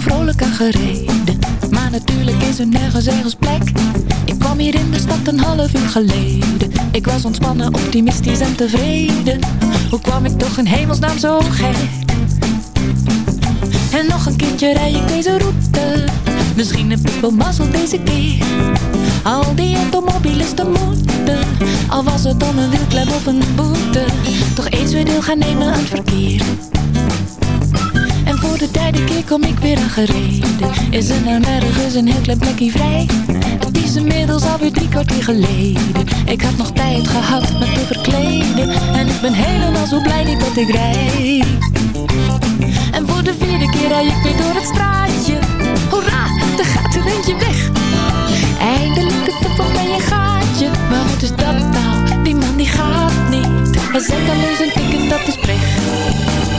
Speaker 9: Vrolijk aan gereden. Maar natuurlijk is er nergens ergens plek. Ik kwam hier in de stad een half uur geleden. Ik was ontspannen, optimistisch en tevreden. Hoe kwam ik toch in hemelsnaam zo gek? En nog een keertje rij ik deze route. Misschien heb ik wel mazzel deze keer. Al die automobilisten moeten. Al was het dan een wielklem of een boete. Toch eens weer deel gaan nemen aan het verkeer. Voor de derde keer kom ik weer aangereden Is er nou nergens een heel klein plekje vrij? Het is inmiddels alweer drie kwartier geleden. Ik had nog tijd gehad met te verkleden. En ik ben helemaal zo blij niet dat ik rijd. En voor de vierde keer rij ik weer door het straatje. Hoera, er gaat er eentje weg. Eindelijk is er voor mij een gaatje. Maar wat is dat nou? Die man die gaat niet. Hij zet alleen zijn ticket, dat is pech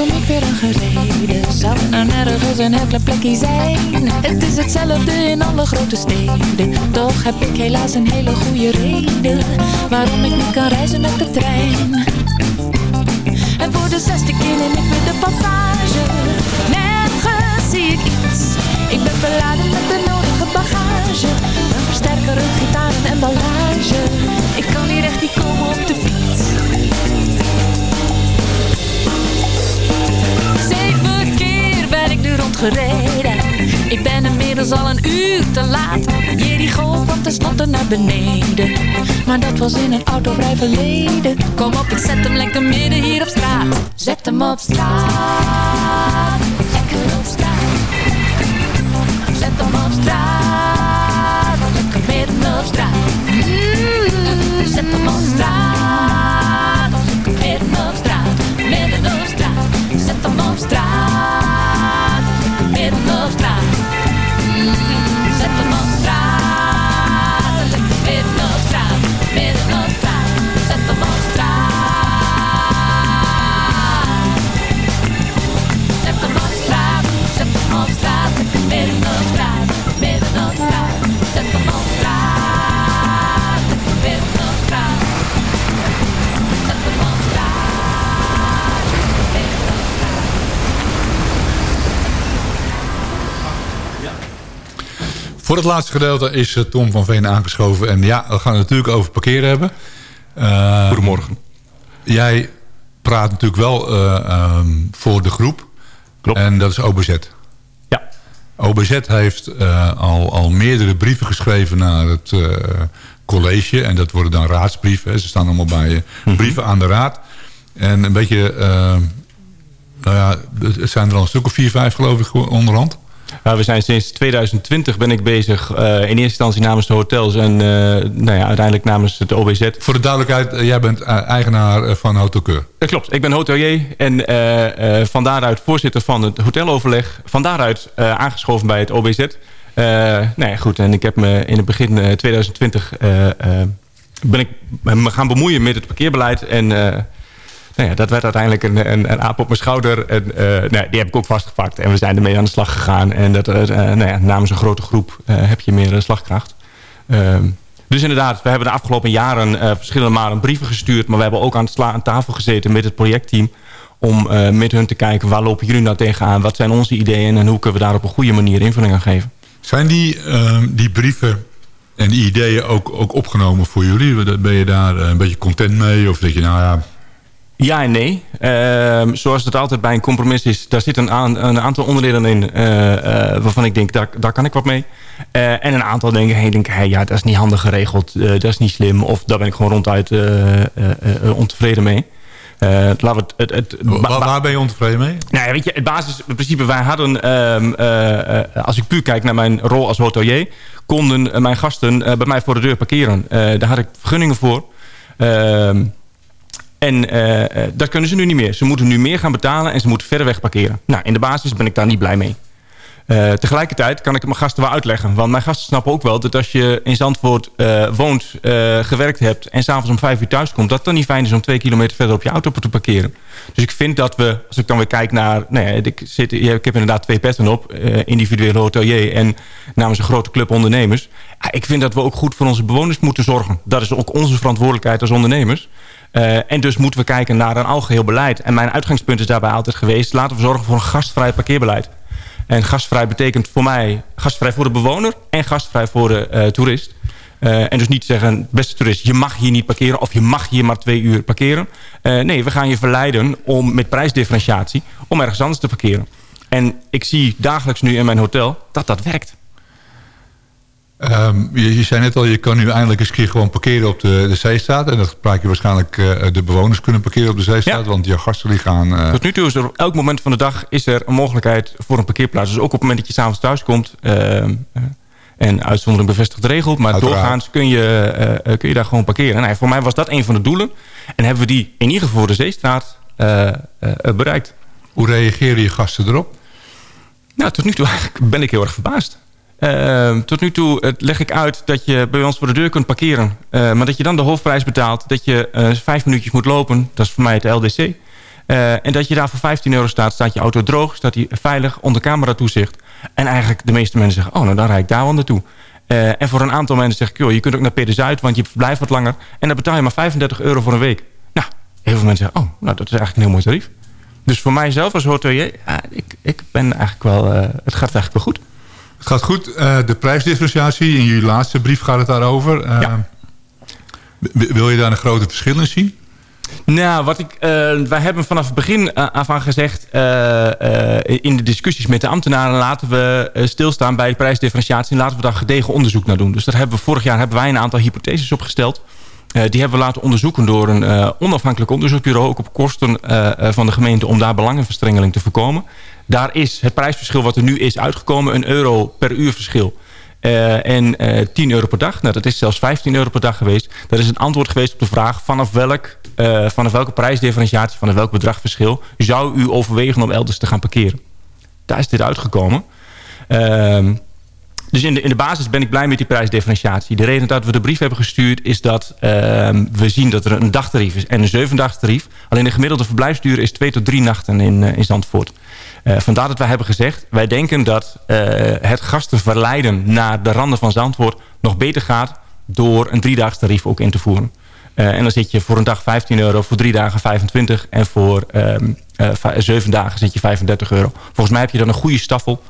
Speaker 9: kom ik weer aangereden Zou er nergens een klein plekje zijn? Het is hetzelfde in alle grote steden. Toch heb ik helaas een hele goede reden Waarom ik niet kan reizen met de trein. En voor de zesde keer ik weer de passage. Nergens zie ik iets. Ik ben beladen met de nodige bagage. Een versterker, een en emballage Ik kan hier echt niet komen op de fiets Ik ben inmiddels al een uur te laat. Golf kwam tenslotte naar beneden. Maar dat was in een autovrij verleden. Kom op, ik zet hem lekker midden hier op straat. Zet hem op straat. Lekker op straat. Zet hem op straat. Lekker midden op straat. Mm, zet hem op straat. Lekker midden op straat. Midden op straat. Zet hem op straat.
Speaker 5: Voor het laatste gedeelte is eh, Tom van Veen aangeschoven. En ja, we gaan het natuurlijk over parkeren hebben. Eh,
Speaker 10: Goedemorgen.
Speaker 5: Jij praat natuurlijk wel eh, ehm, voor de groep.
Speaker 10: Klopt.
Speaker 5: En dat is OBZ.
Speaker 10: Ja.
Speaker 5: OBZ heeft al, al meerdere brieven geschreven naar het college. En dat worden dan raadsbrieven. hè. Ze staan allemaal bij
Speaker 10: Mhm.
Speaker 5: brieven aan de raad. En een beetje... eh, nou ja, het zijn er al een stuk of vier, vijf geloof ik onderhand.
Speaker 10: Nou, we zijn sinds 2020 ben ik bezig. eh, in eerste instantie namens de hotels en eh, nou ja, uiteindelijk namens het OBZ.
Speaker 5: Voor de duidelijkheid, eh, jij bent eigenaar van Autokeur.
Speaker 10: Dat klopt. Ik ben hotelier en van daaruit voorzitter van het hoteloverleg. Van daaruit eh, aangeschoven bij het OBZ. Nou ja, goed. En ik heb me in het begin eh, 2020 eh, eh, ben ik me gaan bemoeien met het parkeerbeleid. En nou ja, dat werd uiteindelijk een, een, een aap op mijn schouder. En, eh, nou, die heb ik ook vastgepakt. En we zijn ermee aan de slag gegaan. En dat, eh, eh, nou ja, namens een grote groep heb je meer slagkracht. Ehm, dus inderdaad, we hebben de afgelopen jaren verschillende malen brieven gestuurd. Maar we hebben ook aan, het aan tafel gezeten met het projectteam. Om met hun te kijken, waar lopen jullie nou tegenaan? Wat zijn onze ideeën en hoe kunnen we daar op een goede manier invulling aan geven?
Speaker 5: Zijn die, ehm, die brieven en die ideeën ook, ook opgenomen voor jullie? Ben je daar een beetje content mee? Of dat je, nou ja,
Speaker 10: Ja en nee. Ehm, zoals het altijd bij een compromis is, daar zit een, aan- een aantal onderdelen in eh, waarvan ik denk, daar, daar kan ik wat mee. Eh, en een aantal denken, hey, denk, hey, ja, dat is niet handig geregeld, dat is niet slim. Of daar ben ik gewoon ronduit ontevreden mee. Laten we het, het, het,
Speaker 5: waar, waar ben je ontevreden mee?
Speaker 10: Nou ja, weet je, het basisprincipe, wij hadden, ehm, eh, eh, als ik puur kijk naar mijn rol als hotelier, konden mijn gasten bij mij voor de deur parkeren. Daar had ik vergunningen voor. Ehm, en eh, eh, dat kunnen ze nu niet meer. Ze moeten nu meer gaan betalen en ze moeten verder weg parkeren. Nou, in de basis ben ik daar niet blij mee. Eh, tegelijkertijd kan ik het mijn gasten wel uitleggen. Want mijn gasten snappen ook wel dat als je in Zandvoort woont, gewerkt hebt... en s'avonds om vijf uur thuis komt... dat het dan niet fijn is om twee kilometer verder op je auto te parkeren. Dus ik vind dat we, als ik dan weer kijk naar... Nou ja, ik, zit, ik heb inderdaad twee petten op. individuele hotelier en namens een grote club ondernemers. Ik vind dat we ook goed voor onze bewoners moeten zorgen. Dat is ook onze verantwoordelijkheid als ondernemers. Eh, en dus moeten we kijken naar een algeheel beleid. En mijn uitgangspunt is daarbij altijd geweest... laten we zorgen voor een gastvrij parkeerbeleid. En gastvrij betekent voor mij gastvrij voor de bewoner en gastvrij voor de eh, toerist. Eh, en dus niet zeggen, beste toerist, je mag hier niet parkeren... of je mag hier maar twee uur parkeren. Nee, we gaan je verleiden om met prijsdifferentiatie... om ergens anders te parkeren. En ik zie dagelijks nu in mijn hotel dat dat werkt.
Speaker 5: Ehm, je, je zei net al, je kan nu eindelijk eens een keer gewoon parkeren op de, de Zeestraat. En dat gebruik je waarschijnlijk eh, de bewoners kunnen parkeren op de Zeestraat. Want je gasten die gaan... eh,
Speaker 10: Tot nu toe is er op elk moment van de dag is er een mogelijkheid voor een parkeerplaats. Dus ook op het moment dat je s'avonds thuis komt... eh, en uitzondering bevestigd regelt. Maar
Speaker 5: Uiteraard.
Speaker 10: doorgaans kun je, kun je daar gewoon parkeren. Nou, voor mij was dat een van de doelen. En hebben we die in ieder geval voor de Zeestraat bereikt.
Speaker 5: Hoe reageren je gasten erop?
Speaker 10: Nou, tot nu toe eigenlijk ben ik heel erg verbaasd. Eh, tot nu toe leg ik uit dat je bij ons voor de deur kunt parkeren. eh, maar dat je dan de hoofdprijs betaalt. Dat je eh, vijf minuutjes moet lopen. Dat is voor mij het LDC. Eh, en dat je daar voor 15 euro staat. Staat je auto droog. Staat die veilig onder camera toezicht. En eigenlijk de meeste mensen zeggen... oh, nou dan rijd ik daar wel naartoe. En voor een aantal mensen zeg ik... joh, je kunt ook naar Peder Zuid, want je blijft wat langer. En dan betaal je maar 35 euro voor een week. Nou, heel veel mensen zeggen... oh, nou dat is eigenlijk een heel mooi tarief. Dus voor mijzelf als hotelier... ja, ik, ik ben eigenlijk wel... het gaat eigenlijk wel goed.
Speaker 5: Het gaat goed. Eh, de prijsdifferentiatie, in jullie laatste brief gaat het daarover. Eh, Wil je daar een grote verschil in zien?
Speaker 10: Nou, wat ik, uh, wij hebben vanaf het begin af aan gezegd... in de discussies met de ambtenaren... laten we stilstaan bij de prijsdifferentiatie... en laten we daar gedegen onderzoek naar doen. Dus daar hebben we, vorig jaar hebben wij een aantal hypotheses opgesteld... die hebben we laten onderzoeken door een onafhankelijk onderzoeksbureau... ook op kosten van de gemeente... om daar belangenverstrengeling te voorkomen. Daar is het prijsverschil wat er nu is uitgekomen... een euro per uur verschil... Uh, en uh, 10 euro per dag. Nou, dat is zelfs 15 euro per dag geweest. Dat is een antwoord geweest op de vraag... vanaf, welk, uh, vanaf welke prijsdifferentiatie, vanaf welk bedragverschil... zou u overwegen om elders te gaan parkeren? Daar is dit uitgekomen. Ehm, dus in de, in de basis ben ik blij met die prijsdifferentiatie. De reden dat we de brief hebben gestuurd is dat ehm, we zien dat er een dagtarief is en een zevendagstarief. Alleen de gemiddelde verblijfsduur is twee tot drie nachten in, in Zandvoort. Uh, vandaar dat wij hebben gezegd... wij denken dat uh, het gasten verleiden naar de randen van Zandvoort... nog beter gaat door een driedaags tarief ook in te voeren. Uh, en dan zit je voor een dag 15 euro, voor drie dagen 25... en voor um, zeven dagen zit je 35 euro. Volgens mij heb je dan een goede staffel...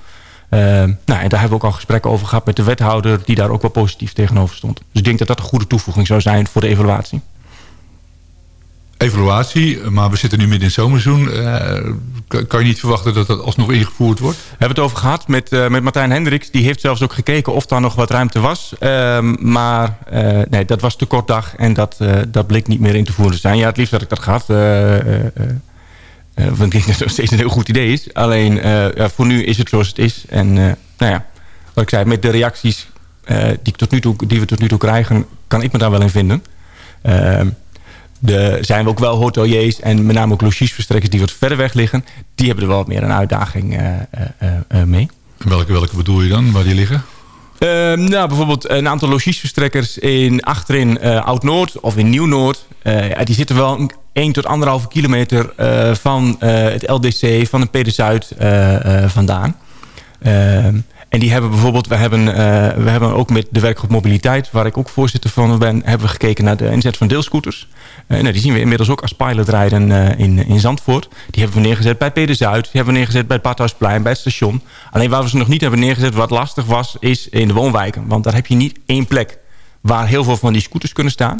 Speaker 10: nou, en daar hebben we ook al gesprekken over gehad met de wethouder... die daar ook wel positief tegenover stond. Dus ik denk dat dat een goede toevoeging zou zijn voor de evaluatie
Speaker 5: evaluatie, maar we zitten nu midden in zomerseizoen. Uh, kan je niet verwachten dat dat alsnog ingevoerd wordt? We
Speaker 10: hebben het over gehad met, uh, met Martijn Hendricks. Die heeft zelfs ook gekeken of daar nog wat ruimte was. Uh, maar eh, nee, dat was te kort dag en dat, dat bleek niet meer in te voeren te zijn. Ja, het liefst had ik dat gehad. want ik denk dat het nog steeds een heel goed idee is. Alleen ja, voor nu is het zoals het is. En nou ja, wat ik zei, met de reacties die, tot nu toe, die we tot nu toe krijgen... kan ik me daar wel in vinden. Ehm, de, zijn we ook wel hoteliers en met name ook logiesverstrekkers die wat verder weg liggen. Die hebben er wel wat meer een uitdaging uh, uh, uh, mee.
Speaker 5: welke, welke bedoel je dan, waar die liggen?
Speaker 10: Ehm, nou, bijvoorbeeld een aantal logiesverstrekkers in, achterin Oud-Noord of in Nieuw-Noord. die zitten wel 1 tot 1,5 kilometer van het LDC, van de PD Zuid vandaan. Ehm, en die hebben bijvoorbeeld, we hebben, we hebben ook met de werkgroep mobiliteit, waar ik ook voorzitter van ben, hebben we gekeken naar de inzet van deelscooters. Uh, nou, die zien we inmiddels ook als pilot rijden uh, in, in Zandvoort. Die hebben we neergezet bij Peder Zuid. Die hebben we neergezet bij het Badhuisplein, bij het station. Alleen waar we ze nog niet hebben neergezet, wat lastig was, is in de woonwijken. Want daar heb je niet één plek waar heel veel van die scooters kunnen staan.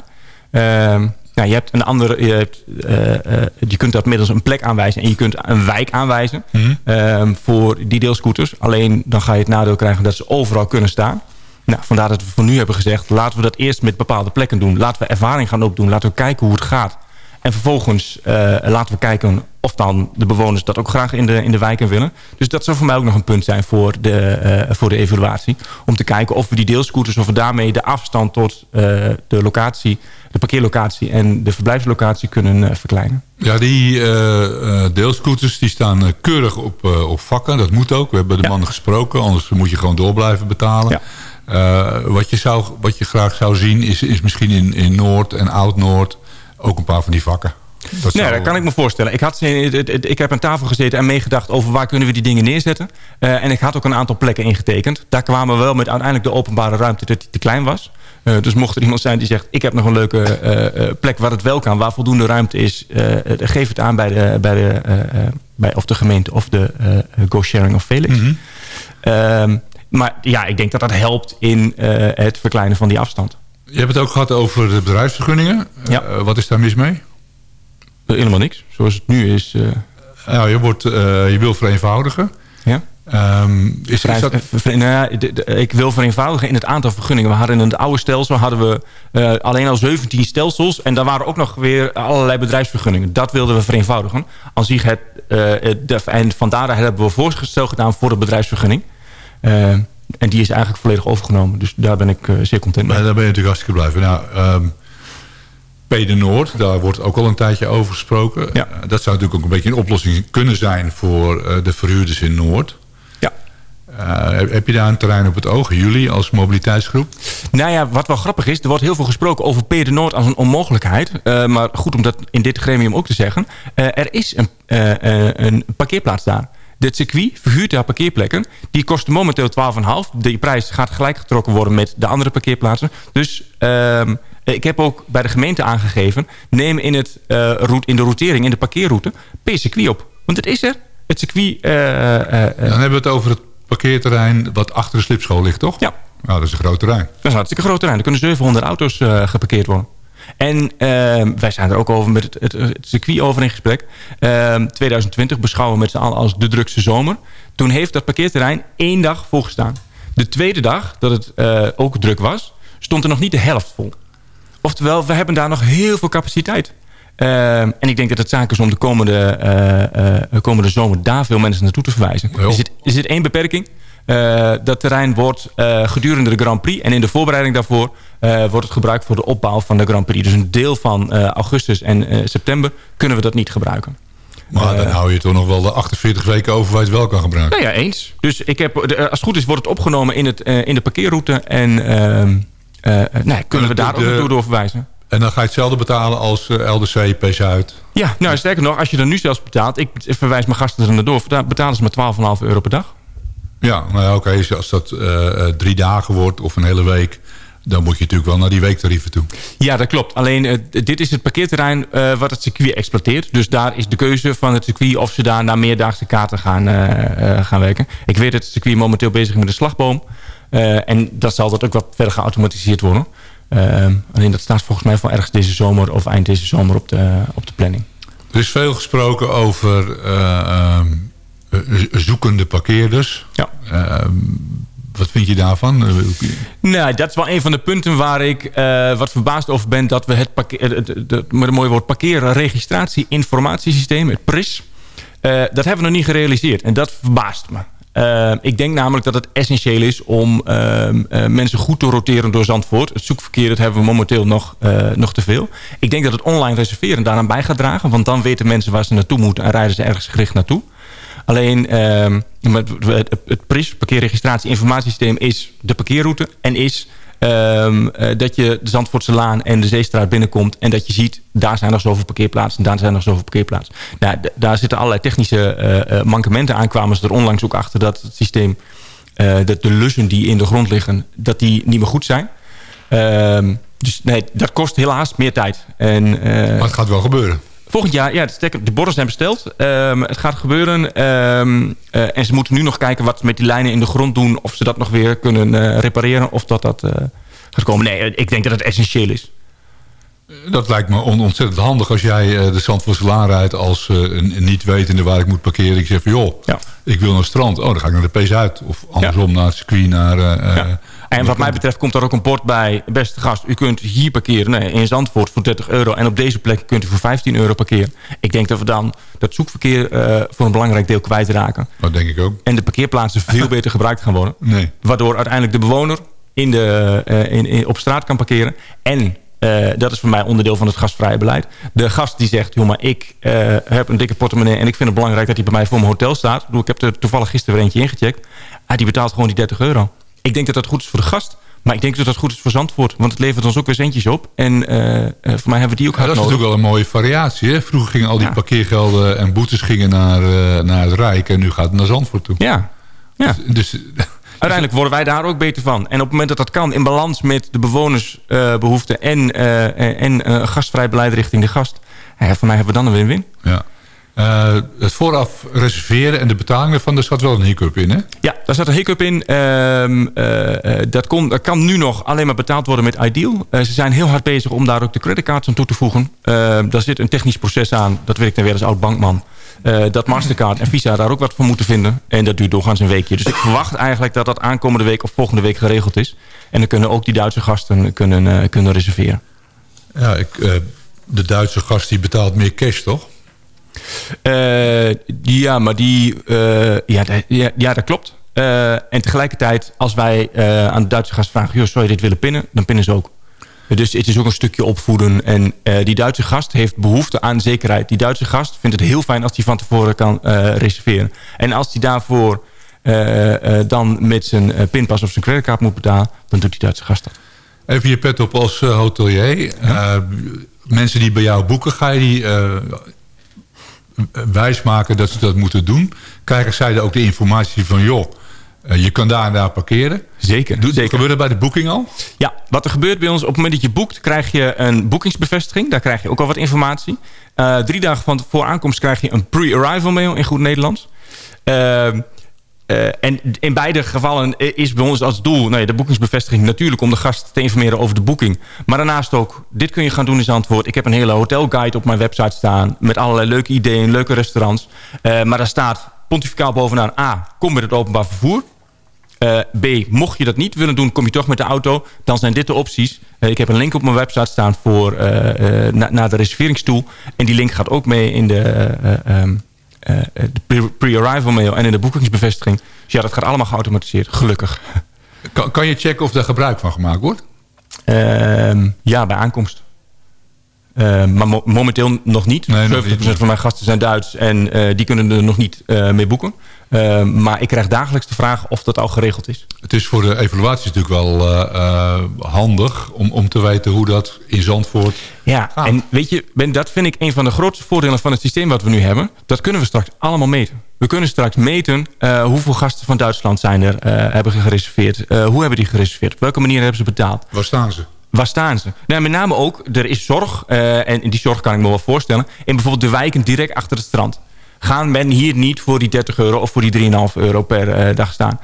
Speaker 10: Uh, nou, je hebt een andere, je, hebt, uh, je kunt dat middels een plek aanwijzen en je kunt een wijk aanwijzen mm. voor die deelscooters. Alleen dan ga je het nadeel krijgen dat ze overal kunnen staan. Nou, vandaar dat we voor nu hebben gezegd... laten we dat eerst met bepaalde plekken doen. Laten we ervaring gaan opdoen. Laten we kijken hoe het gaat. En vervolgens uh, laten we kijken of dan de bewoners dat ook graag in de, in de wijken willen. Dus dat zou voor mij ook nog een punt zijn voor de, uh, voor de evaluatie. Om te kijken of we die deelscooters, of we daarmee de afstand tot uh, de locatie, de parkeerlocatie en de verblijfslocatie kunnen verkleinen.
Speaker 5: Ja, die deelscooters die staan keurig op, op vakken. Dat moet ook. We hebben de ja. mannen gesproken. Anders moet je gewoon door blijven betalen. Ja. Uh, wat, je zou, wat je graag zou zien is, is misschien in, in Noord en Oud-Noord ook een paar van die vakken.
Speaker 10: Dat nee, dat kan ik me voorstellen. Ik, had, ik heb aan tafel gezeten en meegedacht over waar kunnen we die dingen neerzetten. Uh, en ik had ook een aantal plekken ingetekend. Daar kwamen we wel met uiteindelijk de openbare ruimte dat die te klein was. Uh, dus mocht er iemand zijn die zegt... ik heb nog een leuke plek waar het wel kan, waar voldoende ruimte is... geef het aan bij de, bij de, bij of de gemeente of de Go Sharing of Felix. Mm -hmm. Maar ja, ik denk dat dat helpt in het verkleinen van die afstand.
Speaker 5: Je hebt het ook gehad over de bedrijfsvergunningen. Ja. Uh, wat is daar mis mee?
Speaker 10: Uh, helemaal niks. Zoals het nu is.
Speaker 5: Nou, je, wordt, je wil vereenvoudigen.
Speaker 10: Ja.
Speaker 5: Um, is,
Speaker 10: is dat... nou ja, ik wil vereenvoudigen in het aantal vergunningen. We hadden in het oude stelsel hadden we alleen al 17 stelsels. En daar waren ook nog weer allerlei bedrijfsvergunningen. Dat wilden we vereenvoudigen. Als het, de, en vandaar hebben we voorstel gedaan voor de bedrijfsvergunning. Uh, en die is eigenlijk volledig overgenomen. Dus daar ben ik uh, zeer content mee.
Speaker 5: Maar daar ben je natuurlijk hartstikke blij van. Nou, um, Pede Noord, daar wordt ook al een tijdje over gesproken. Ja. Uh, dat zou natuurlijk ook een beetje een oplossing kunnen zijn... voor de verhuurders in Noord. Heb je daar een terrein op het oog, jullie als mobiliteitsgroep?
Speaker 10: Nou ja, wat wel grappig is, er wordt heel veel gesproken over Pede Noord als een onmogelijkheid. maar goed om dat in dit gremium ook te zeggen. er is een, een parkeerplaats daar. Dit circuit verhuurt daar parkeerplekken. Die kosten momenteel 12,5. Die prijs gaat gelijk getrokken worden met de andere parkeerplaatsen. Dus um, ik heb ook bij de gemeente aangegeven... neem in, het, uh, in de routering, in de parkeerroute... per circuit op. Want het is er. Het circuit... Uh,
Speaker 5: uh, Dan hebben we het over het parkeerterrein... wat achter de slipschool ligt, toch?
Speaker 10: Ja.
Speaker 5: Nou, dat is een groot terrein. Dat
Speaker 10: is een hartstikke groot terrein. Er kunnen 700 auto's geparkeerd worden. En ehm, wij zijn er ook over met het, het, het circuit over in gesprek. Ehm, 2020 beschouwen we met z'n allen als de drukste zomer. Toen heeft dat parkeerterrein één dag volgestaan. De tweede dag, dat het eh, ook druk was, stond er nog niet de helft vol. Oftewel, we hebben daar nog heel veel capaciteit. Ehm, en ik denk dat het zaak is om de komende, eh, eh, komende zomer daar veel mensen naartoe te verwijzen. Er zit, er zit één beperking. Eh, dat terrein wordt eh, gedurende de Grand Prix en in de voorbereiding daarvoor eh, wordt het gebruikt voor de opbouw van de Grand Prix. Dus een deel van eh, augustus en eh, september kunnen we dat niet gebruiken.
Speaker 5: Maar dan hou je toch nog wel de 48 weken over waar je het wel kan gebruiken.
Speaker 10: Nou ja, eens. Dus ik heb, de- als het goed is wordt het opgenomen in, het, eh, in de parkeerroute en ehm, eh, nou, kunnen we daar ook naartoe doorverwijzen.
Speaker 5: En dan ga je hetzelfde betalen als eh, LDC, P-Zuid.
Speaker 10: Ja, nou sterker nog, als je er nu zelfs betaalt, ik verwijs mijn gasten er naar door, daar betalen ze maar 12,5 euro per dag.
Speaker 5: Ja, nou ja, oké. als dat eh, eh, drie dagen wordt of een hele week... dan moet je natuurlijk wel naar die weektarieven toe.
Speaker 10: Ja, dat klopt. Alleen eh, dit is het parkeerterrein wat het circuit exploiteert. Dus daar is de keuze van het circuit of ze daar naar meerdaagse kaarten gaan, gaan werken. Ik weet dat het circuit momenteel bezig is met een slagboom. En dat zal dat ook wat verder geautomatiseerd worden. Eh, alleen dat staat volgens mij van ergens deze zomer of eind deze zomer op de, op de planning.
Speaker 5: Er is veel gesproken over eh, ehm, eh, zoekende parkeerders.
Speaker 10: Ja.
Speaker 5: Ehm, wat vind je daarvan? Eh,
Speaker 10: Nou, dat is wel een van de punten waar ik eh, wat verbaasd over ben... dat we het, parkeer, het, het, het- met een mooi woord parkeerregistratie-informatiesysteem, het PRIS... eh, dat hebben we nog niet gerealiseerd. En dat verbaast me. Eh, ik denk namelijk dat het essentieel is om ehm, eh, mensen goed te roteren door Zandvoort. Het zoekverkeer dat hebben we momenteel nog, eh, nog te veel. Ik denk dat het online reserveren daaraan bij gaat dragen. Want dan weten mensen waar ze naartoe moeten en rijden ze ergens gericht naartoe. Alleen ehm, met het, het PRIS, parkeerregistratie informatiesysteem, is de parkeerroute. En is ehm, eh, dat je de Zandvoortse Laan en de Zeestraat binnenkomt. En dat je ziet, daar zijn nog zoveel parkeerplaatsen. Daar zijn nog zoveel parkeerplaatsen. Nou, daar zitten allerlei technische eh, eh, mankementen aan. Kwamen ze er onlangs ook achter dat het systeem... dat de lussen die in de grond liggen, dat die niet meer goed zijn. Ehm, dus nee, dat kost helaas meer tijd. En,
Speaker 5: maar het gaat wel gebeuren.
Speaker 10: Volgend jaar, ja, de, borden zijn besteld. Ehm, het gaat gebeuren. Ehm, eh, en ze moeten nu nog kijken wat ze met die lijnen in de grond doen. Of ze dat nog weer kunnen eh, repareren. Of dat dat eh, gaat komen. Nee, ik denk dat het essentieel is.
Speaker 5: Dat lijkt me on- ontzettend handig als jij de Zandvoortselaan rijdt... als een, niet wetende waar ik moet parkeren. Ik zeg van, joh, ik wil naar het strand. Oh, dan ga ik naar de P-Zuid. Of andersom naar het circuit, naar...
Speaker 10: En wat mij betreft komt daar ook een bord bij. Beste gast, u kunt hier parkeren nee, in Zandvoort voor 30 euro. En op deze plek kunt u voor 15 euro parkeren. Ik denk dat we dan dat zoekverkeer eh, voor een belangrijk deel kwijtraken.
Speaker 5: Dat denk ik ook.
Speaker 10: En de parkeerplaatsen veel beter gebruikt gaan worden.
Speaker 5: Nee.
Speaker 10: Waardoor uiteindelijk de bewoner in de, eh, in, in- op straat kan parkeren. En eh, dat is voor mij onderdeel van het gastvrije beleid. De gast die zegt, joh, maar ik heb een dikke portemonnee... en ik vind het belangrijk dat hij bij mij voor mijn hotel staat. Ik heb er toevallig gisteren weer eentje ingecheckt. Ah, die betaalt gewoon die 30 euro. Ik denk dat dat goed is voor de gast. Maar ik denk dat dat goed is voor Zandvoort. Want het levert ons ook weer centjes op. En eh, eh, voor mij hebben we die ook
Speaker 5: Ja, dat is natuurlijk wel een mooie variatie. Hè? Vroeger gingen al die
Speaker 10: Ja.
Speaker 5: parkeergelden en boetes gingen naar, eh, naar het Rijk. En nu gaat het naar Zandvoort toe.
Speaker 10: Ja. ja.
Speaker 5: Dus,
Speaker 10: Uiteindelijk worden wij daar ook beter van. En op het moment dat dat kan in balans met de bewonersbehoeften... en, en gastvrij beleid richting de gast... Voor mij hebben we dan een win-win.
Speaker 5: ja. Eh, het vooraf reserveren en de betaling ervan, daar zat wel een hiccup in, hè?
Speaker 10: Ja, daar zat een hiccup in. Ehm, eh, eh, dat, kon, dat kan nu nog alleen maar betaald worden met Ideal. Ze zijn heel hard bezig om daar ook de creditcards aan toe te voegen. Ehm, daar zit een technisch proces aan. Dat weet ik dan weer als oud-bankman. Dat Mastercard en Visa daar ook wat voor moeten vinden. En dat duurt doorgaans een weekje. Dus ik verwacht eigenlijk dat dat aankomende week of volgende week geregeld is. En dan kunnen ook die Duitse gasten kunnen, kunnen reserveren.
Speaker 5: Ja, ik, de Duitse gast die betaalt meer cash, toch?
Speaker 10: Eh, ja, maar die... eh, ja, dat- ja, ja, dat klopt. Eh, en tegelijkertijd, als wij aan de Duitse gast vragen... Joh, zou je dit willen pinnen? Dan pinnen ze ook. Dus het is ook een stukje opvoeden. En die Duitse gast heeft behoefte aan zekerheid. Die Duitse gast vindt het heel fijn als hij van tevoren kan reserveren. En als hij daarvoor dan met zijn pinpas of zijn creditcard moet betalen... dan doet die Duitse gast dat.
Speaker 5: Even je pet op als hotelier. Mensen die bij jou boeken, ga je die wijsmaken dat ze dat moeten doen? Krijgen zij dan ook de informatie van... joh, eh, je kan daar en daar parkeren?
Speaker 10: Zeker.
Speaker 5: Doet,
Speaker 10: zeker.
Speaker 5: Gebeurt dat bij de boeking al?
Speaker 10: Ja, wat er gebeurt bij ons op het moment dat je boekt... krijg je een boekingsbevestiging. Daar krijg je ook al wat informatie. Eh, drie dagen van voor aankomst krijg je een pre-arrival mail in goed Nederlands. Eh, en in beide gevallen is bij ons als doel... Nou ja, de boekingsbevestiging natuurlijk om de gast te informeren over de boeking. Maar daarnaast ook, dit kun je gaan doen in antwoord. Ik heb een hele hotelguide op mijn website staan... met allerlei leuke ideeën, leuke restaurants. Uh, maar daar staat pontificaal bovenaan... A, kom met het openbaar vervoer. B, mocht je dat niet willen doen, kom je toch met de auto. Dan zijn dit de opties. Ik heb een link op mijn website staan voor, na, naar de reserveringstoel. En die link gaat ook mee in de... Um, de pre-arrival mail en in de boekingsbevestiging. Dus ja, dat gaat allemaal geautomatiseerd, gelukkig.
Speaker 5: Kan, kan je checken of daar gebruik van gemaakt wordt?
Speaker 10: Uh, ja, bij aankomst. Uh, maar mo momenteel nog niet. Nee, 70% niet. van mijn gasten zijn Duits en uh, die kunnen er nog niet uh, mee boeken. Maar ik krijg dagelijks de vraag of dat al geregeld is.
Speaker 5: Het is voor de evaluatie natuurlijk wel handig om, om te weten hoe dat in Zandvoort
Speaker 10: Ja, gaat. en weet je, ben, dat vind ik een van de grootste voordelen van het systeem wat we nu hebben. Dat kunnen we straks allemaal meten. We kunnen straks meten hoeveel gasten van Duitsland zijn er, hebben gereserveerd. hoe hebben die gereserveerd? Op welke manier hebben ze betaald?
Speaker 5: Waar staan ze?
Speaker 10: Waar staan ze? Nou, met name ook, er is zorg. Uh, en die zorg kan ik me wel voorstellen. In bijvoorbeeld de wijken direct achter het strand. Gaan men hier niet voor die 30 euro of voor die 3,5 euro per uh, dag staan.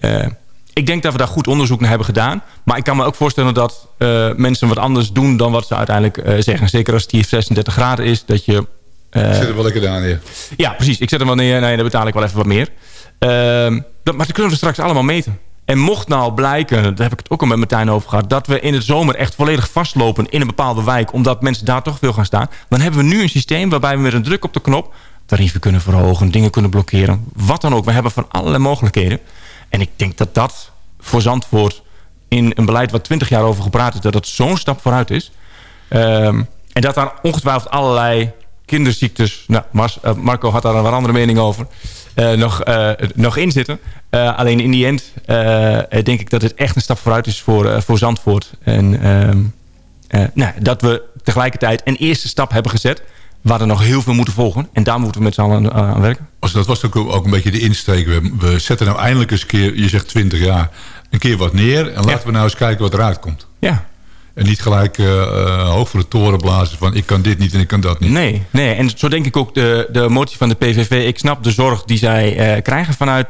Speaker 10: Uh, ik denk dat we daar goed onderzoek naar hebben gedaan. Maar ik kan me ook voorstellen dat mensen wat anders doen... dan wat ze uiteindelijk zeggen. Zeker als het hier 36 graden is. Dat je,
Speaker 5: ik zet er wel lekker aan neer.
Speaker 10: Ja, precies. Ik zet hem wel neer. Nee, dan betaal ik wel even wat meer. Ehm, dat, maar dat kunnen we straks allemaal meten. En mocht nou blijken, daar heb ik het ook al met Martijn over gehad... dat we in het zomer echt volledig vastlopen in een bepaalde wijk... omdat mensen daar toch veel gaan staan... dan hebben we nu een systeem waarbij we met een druk op de knop... tarieven kunnen verhogen, dingen kunnen blokkeren. Wat dan ook. We hebben van allerlei mogelijkheden. En ik denk dat dat voor Zandvoort in een beleid wat 20 jaar over gepraat is... dat het zo'n stap vooruit is. Um, en dat daar ongetwijfeld allerlei kinderziektes... Nou, uh, Marco had daar een wat andere mening over... Uh, nog, uh, nog in zitten. Alleen in die end denk ik dat het echt een stap vooruit is voor, voor Zandvoort. En ehm, nou, dat we tegelijkertijd een eerste stap hebben gezet... waar er nog heel veel moeten volgen. En daar moeten we met z'n allen aan, aan werken.
Speaker 5: Also, dat was ook, ook een beetje de insteek. We, we, zetten nou eindelijk eens een keer, je zegt 20 jaar... een keer wat neer en laten ja. we nou eens kijken wat eruit komt.
Speaker 10: Ja,
Speaker 5: en niet gelijk uh, uh, hoog voor de toren blazen van ik kan dit niet en ik kan dat niet.
Speaker 10: Nee, nee. en zo denk ik ook de, de motie van de PVV. Ik snap de zorg die zij uh, krijgen vanuit,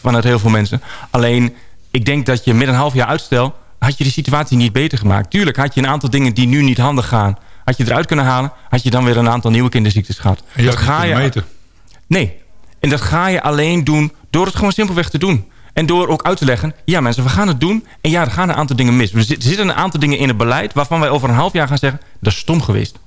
Speaker 10: vanuit heel veel mensen. Alleen, ik denk dat je met een half jaar uitstel... had je de situatie niet beter gemaakt. Tuurlijk had je een aantal dingen die nu niet handig gaan... had je eruit kunnen halen... had je dan weer een aantal nieuwe kinderziektes gehad.
Speaker 5: En dat ga je meten.
Speaker 10: Nee, en dat ga je alleen doen door het gewoon simpelweg te doen. En door ook uit te leggen, ja mensen, we gaan het doen. En ja, er gaan een aantal dingen mis. Er zitten een aantal dingen in het beleid... waarvan wij over een half jaar gaan zeggen, dat is stom geweest.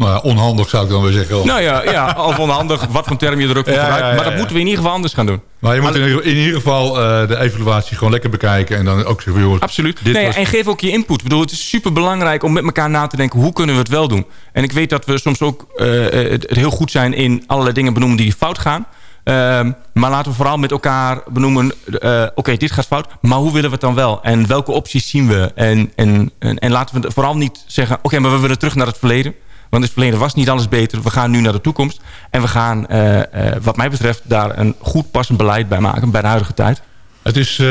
Speaker 5: Maar onhandig zou ik dan weer zeggen.
Speaker 10: Nou ja, ja of onhandig, wat voor term je er ook voor ja, gebruikt. Ja, maar dat moeten we in ieder geval anders gaan doen.
Speaker 5: Maar je moet in, in ieder geval uh, de evaluatie gewoon lekker bekijken. En dan ook zeggen, joh,
Speaker 10: Absoluut. Nee, was... En geef ook je input. Ik bedoel, het is super belangrijk om met elkaar na te denken... hoe kunnen we het wel doen? En ik weet dat we soms ook uh, het heel goed zijn in allerlei dingen benoemen die fout gaan... Um, maar laten we vooral met elkaar benoemen... Uh, oké, okay, dit gaat fout, maar hoe willen we het dan wel? En welke opties zien we? En, en, en, en laten we vooral niet zeggen... oké, okay, maar we willen terug naar het verleden. Want in het verleden was niet alles beter. We gaan nu naar de toekomst. En we gaan, uh, uh, wat mij betreft, daar een goed passend beleid bij maken... bij de huidige tijd.
Speaker 5: Het is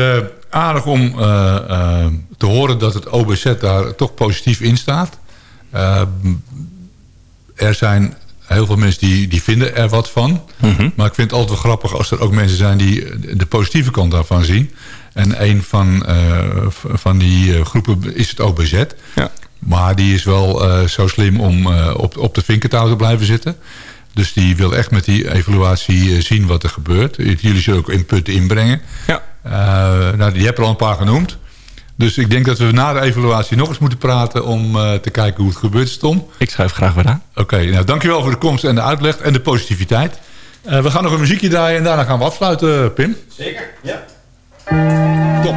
Speaker 5: aardig om te horen dat het OBZ daar toch positief in staat. er zijn heel veel mensen die, die vinden er wat van. Mm -hmm. Maar ik vind het altijd wel grappig als er ook mensen zijn... die de positieve kant daarvan zien. En een van, uh, van die groepen is het OBZ.
Speaker 10: Ja.
Speaker 5: Maar die is wel uh, zo slim om uh, op, op de vinkertouw te blijven zitten. Dus die wil echt met die evaluatie zien wat er gebeurt. Jullie zullen ook input inbrengen.
Speaker 10: Ja.
Speaker 5: nou, die heb er al een paar genoemd. Dus ik denk dat we na de evaluatie nog eens moeten praten... om uh, te kijken hoe het gebeurd is, Tom.
Speaker 10: Ik schrijf graag weer aan.
Speaker 5: Oké, okay, nou dankjewel voor de komst en de uitleg en de positiviteit. Uh, we gaan nog een muziekje draaien en daarna gaan we afsluiten, Pim.
Speaker 10: Zeker, ja.
Speaker 5: Top.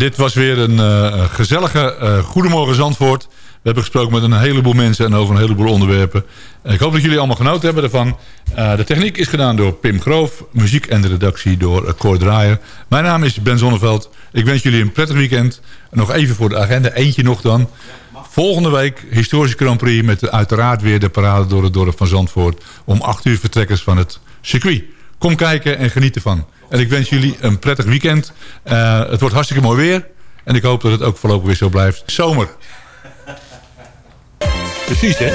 Speaker 5: Dit was weer een uh, gezellige uh, Goedemorgen Zandvoort. We hebben gesproken met een heleboel mensen en over een heleboel onderwerpen. Ik hoop dat jullie allemaal genoten hebben ervan. Uh, de techniek is gedaan door Pim Groof. Muziek en de redactie door Cor Draaier. Mijn naam is Ben Zonneveld. Ik wens jullie een prettig weekend. En nog even voor de agenda, eentje nog dan. Volgende week historische Grand Prix met uiteraard weer de parade door het dorp van Zandvoort. Om 8 uur vertrekkers van het circuit. Kom kijken en geniet ervan. En ik wens jullie een prettig weekend. Uh, het wordt hartstikke mooi weer. En ik hoop dat het ook voorlopig weer zo blijft. Zomer. Precies, hè?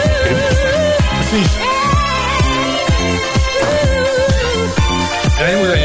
Speaker 5: Precies. Ja, je moet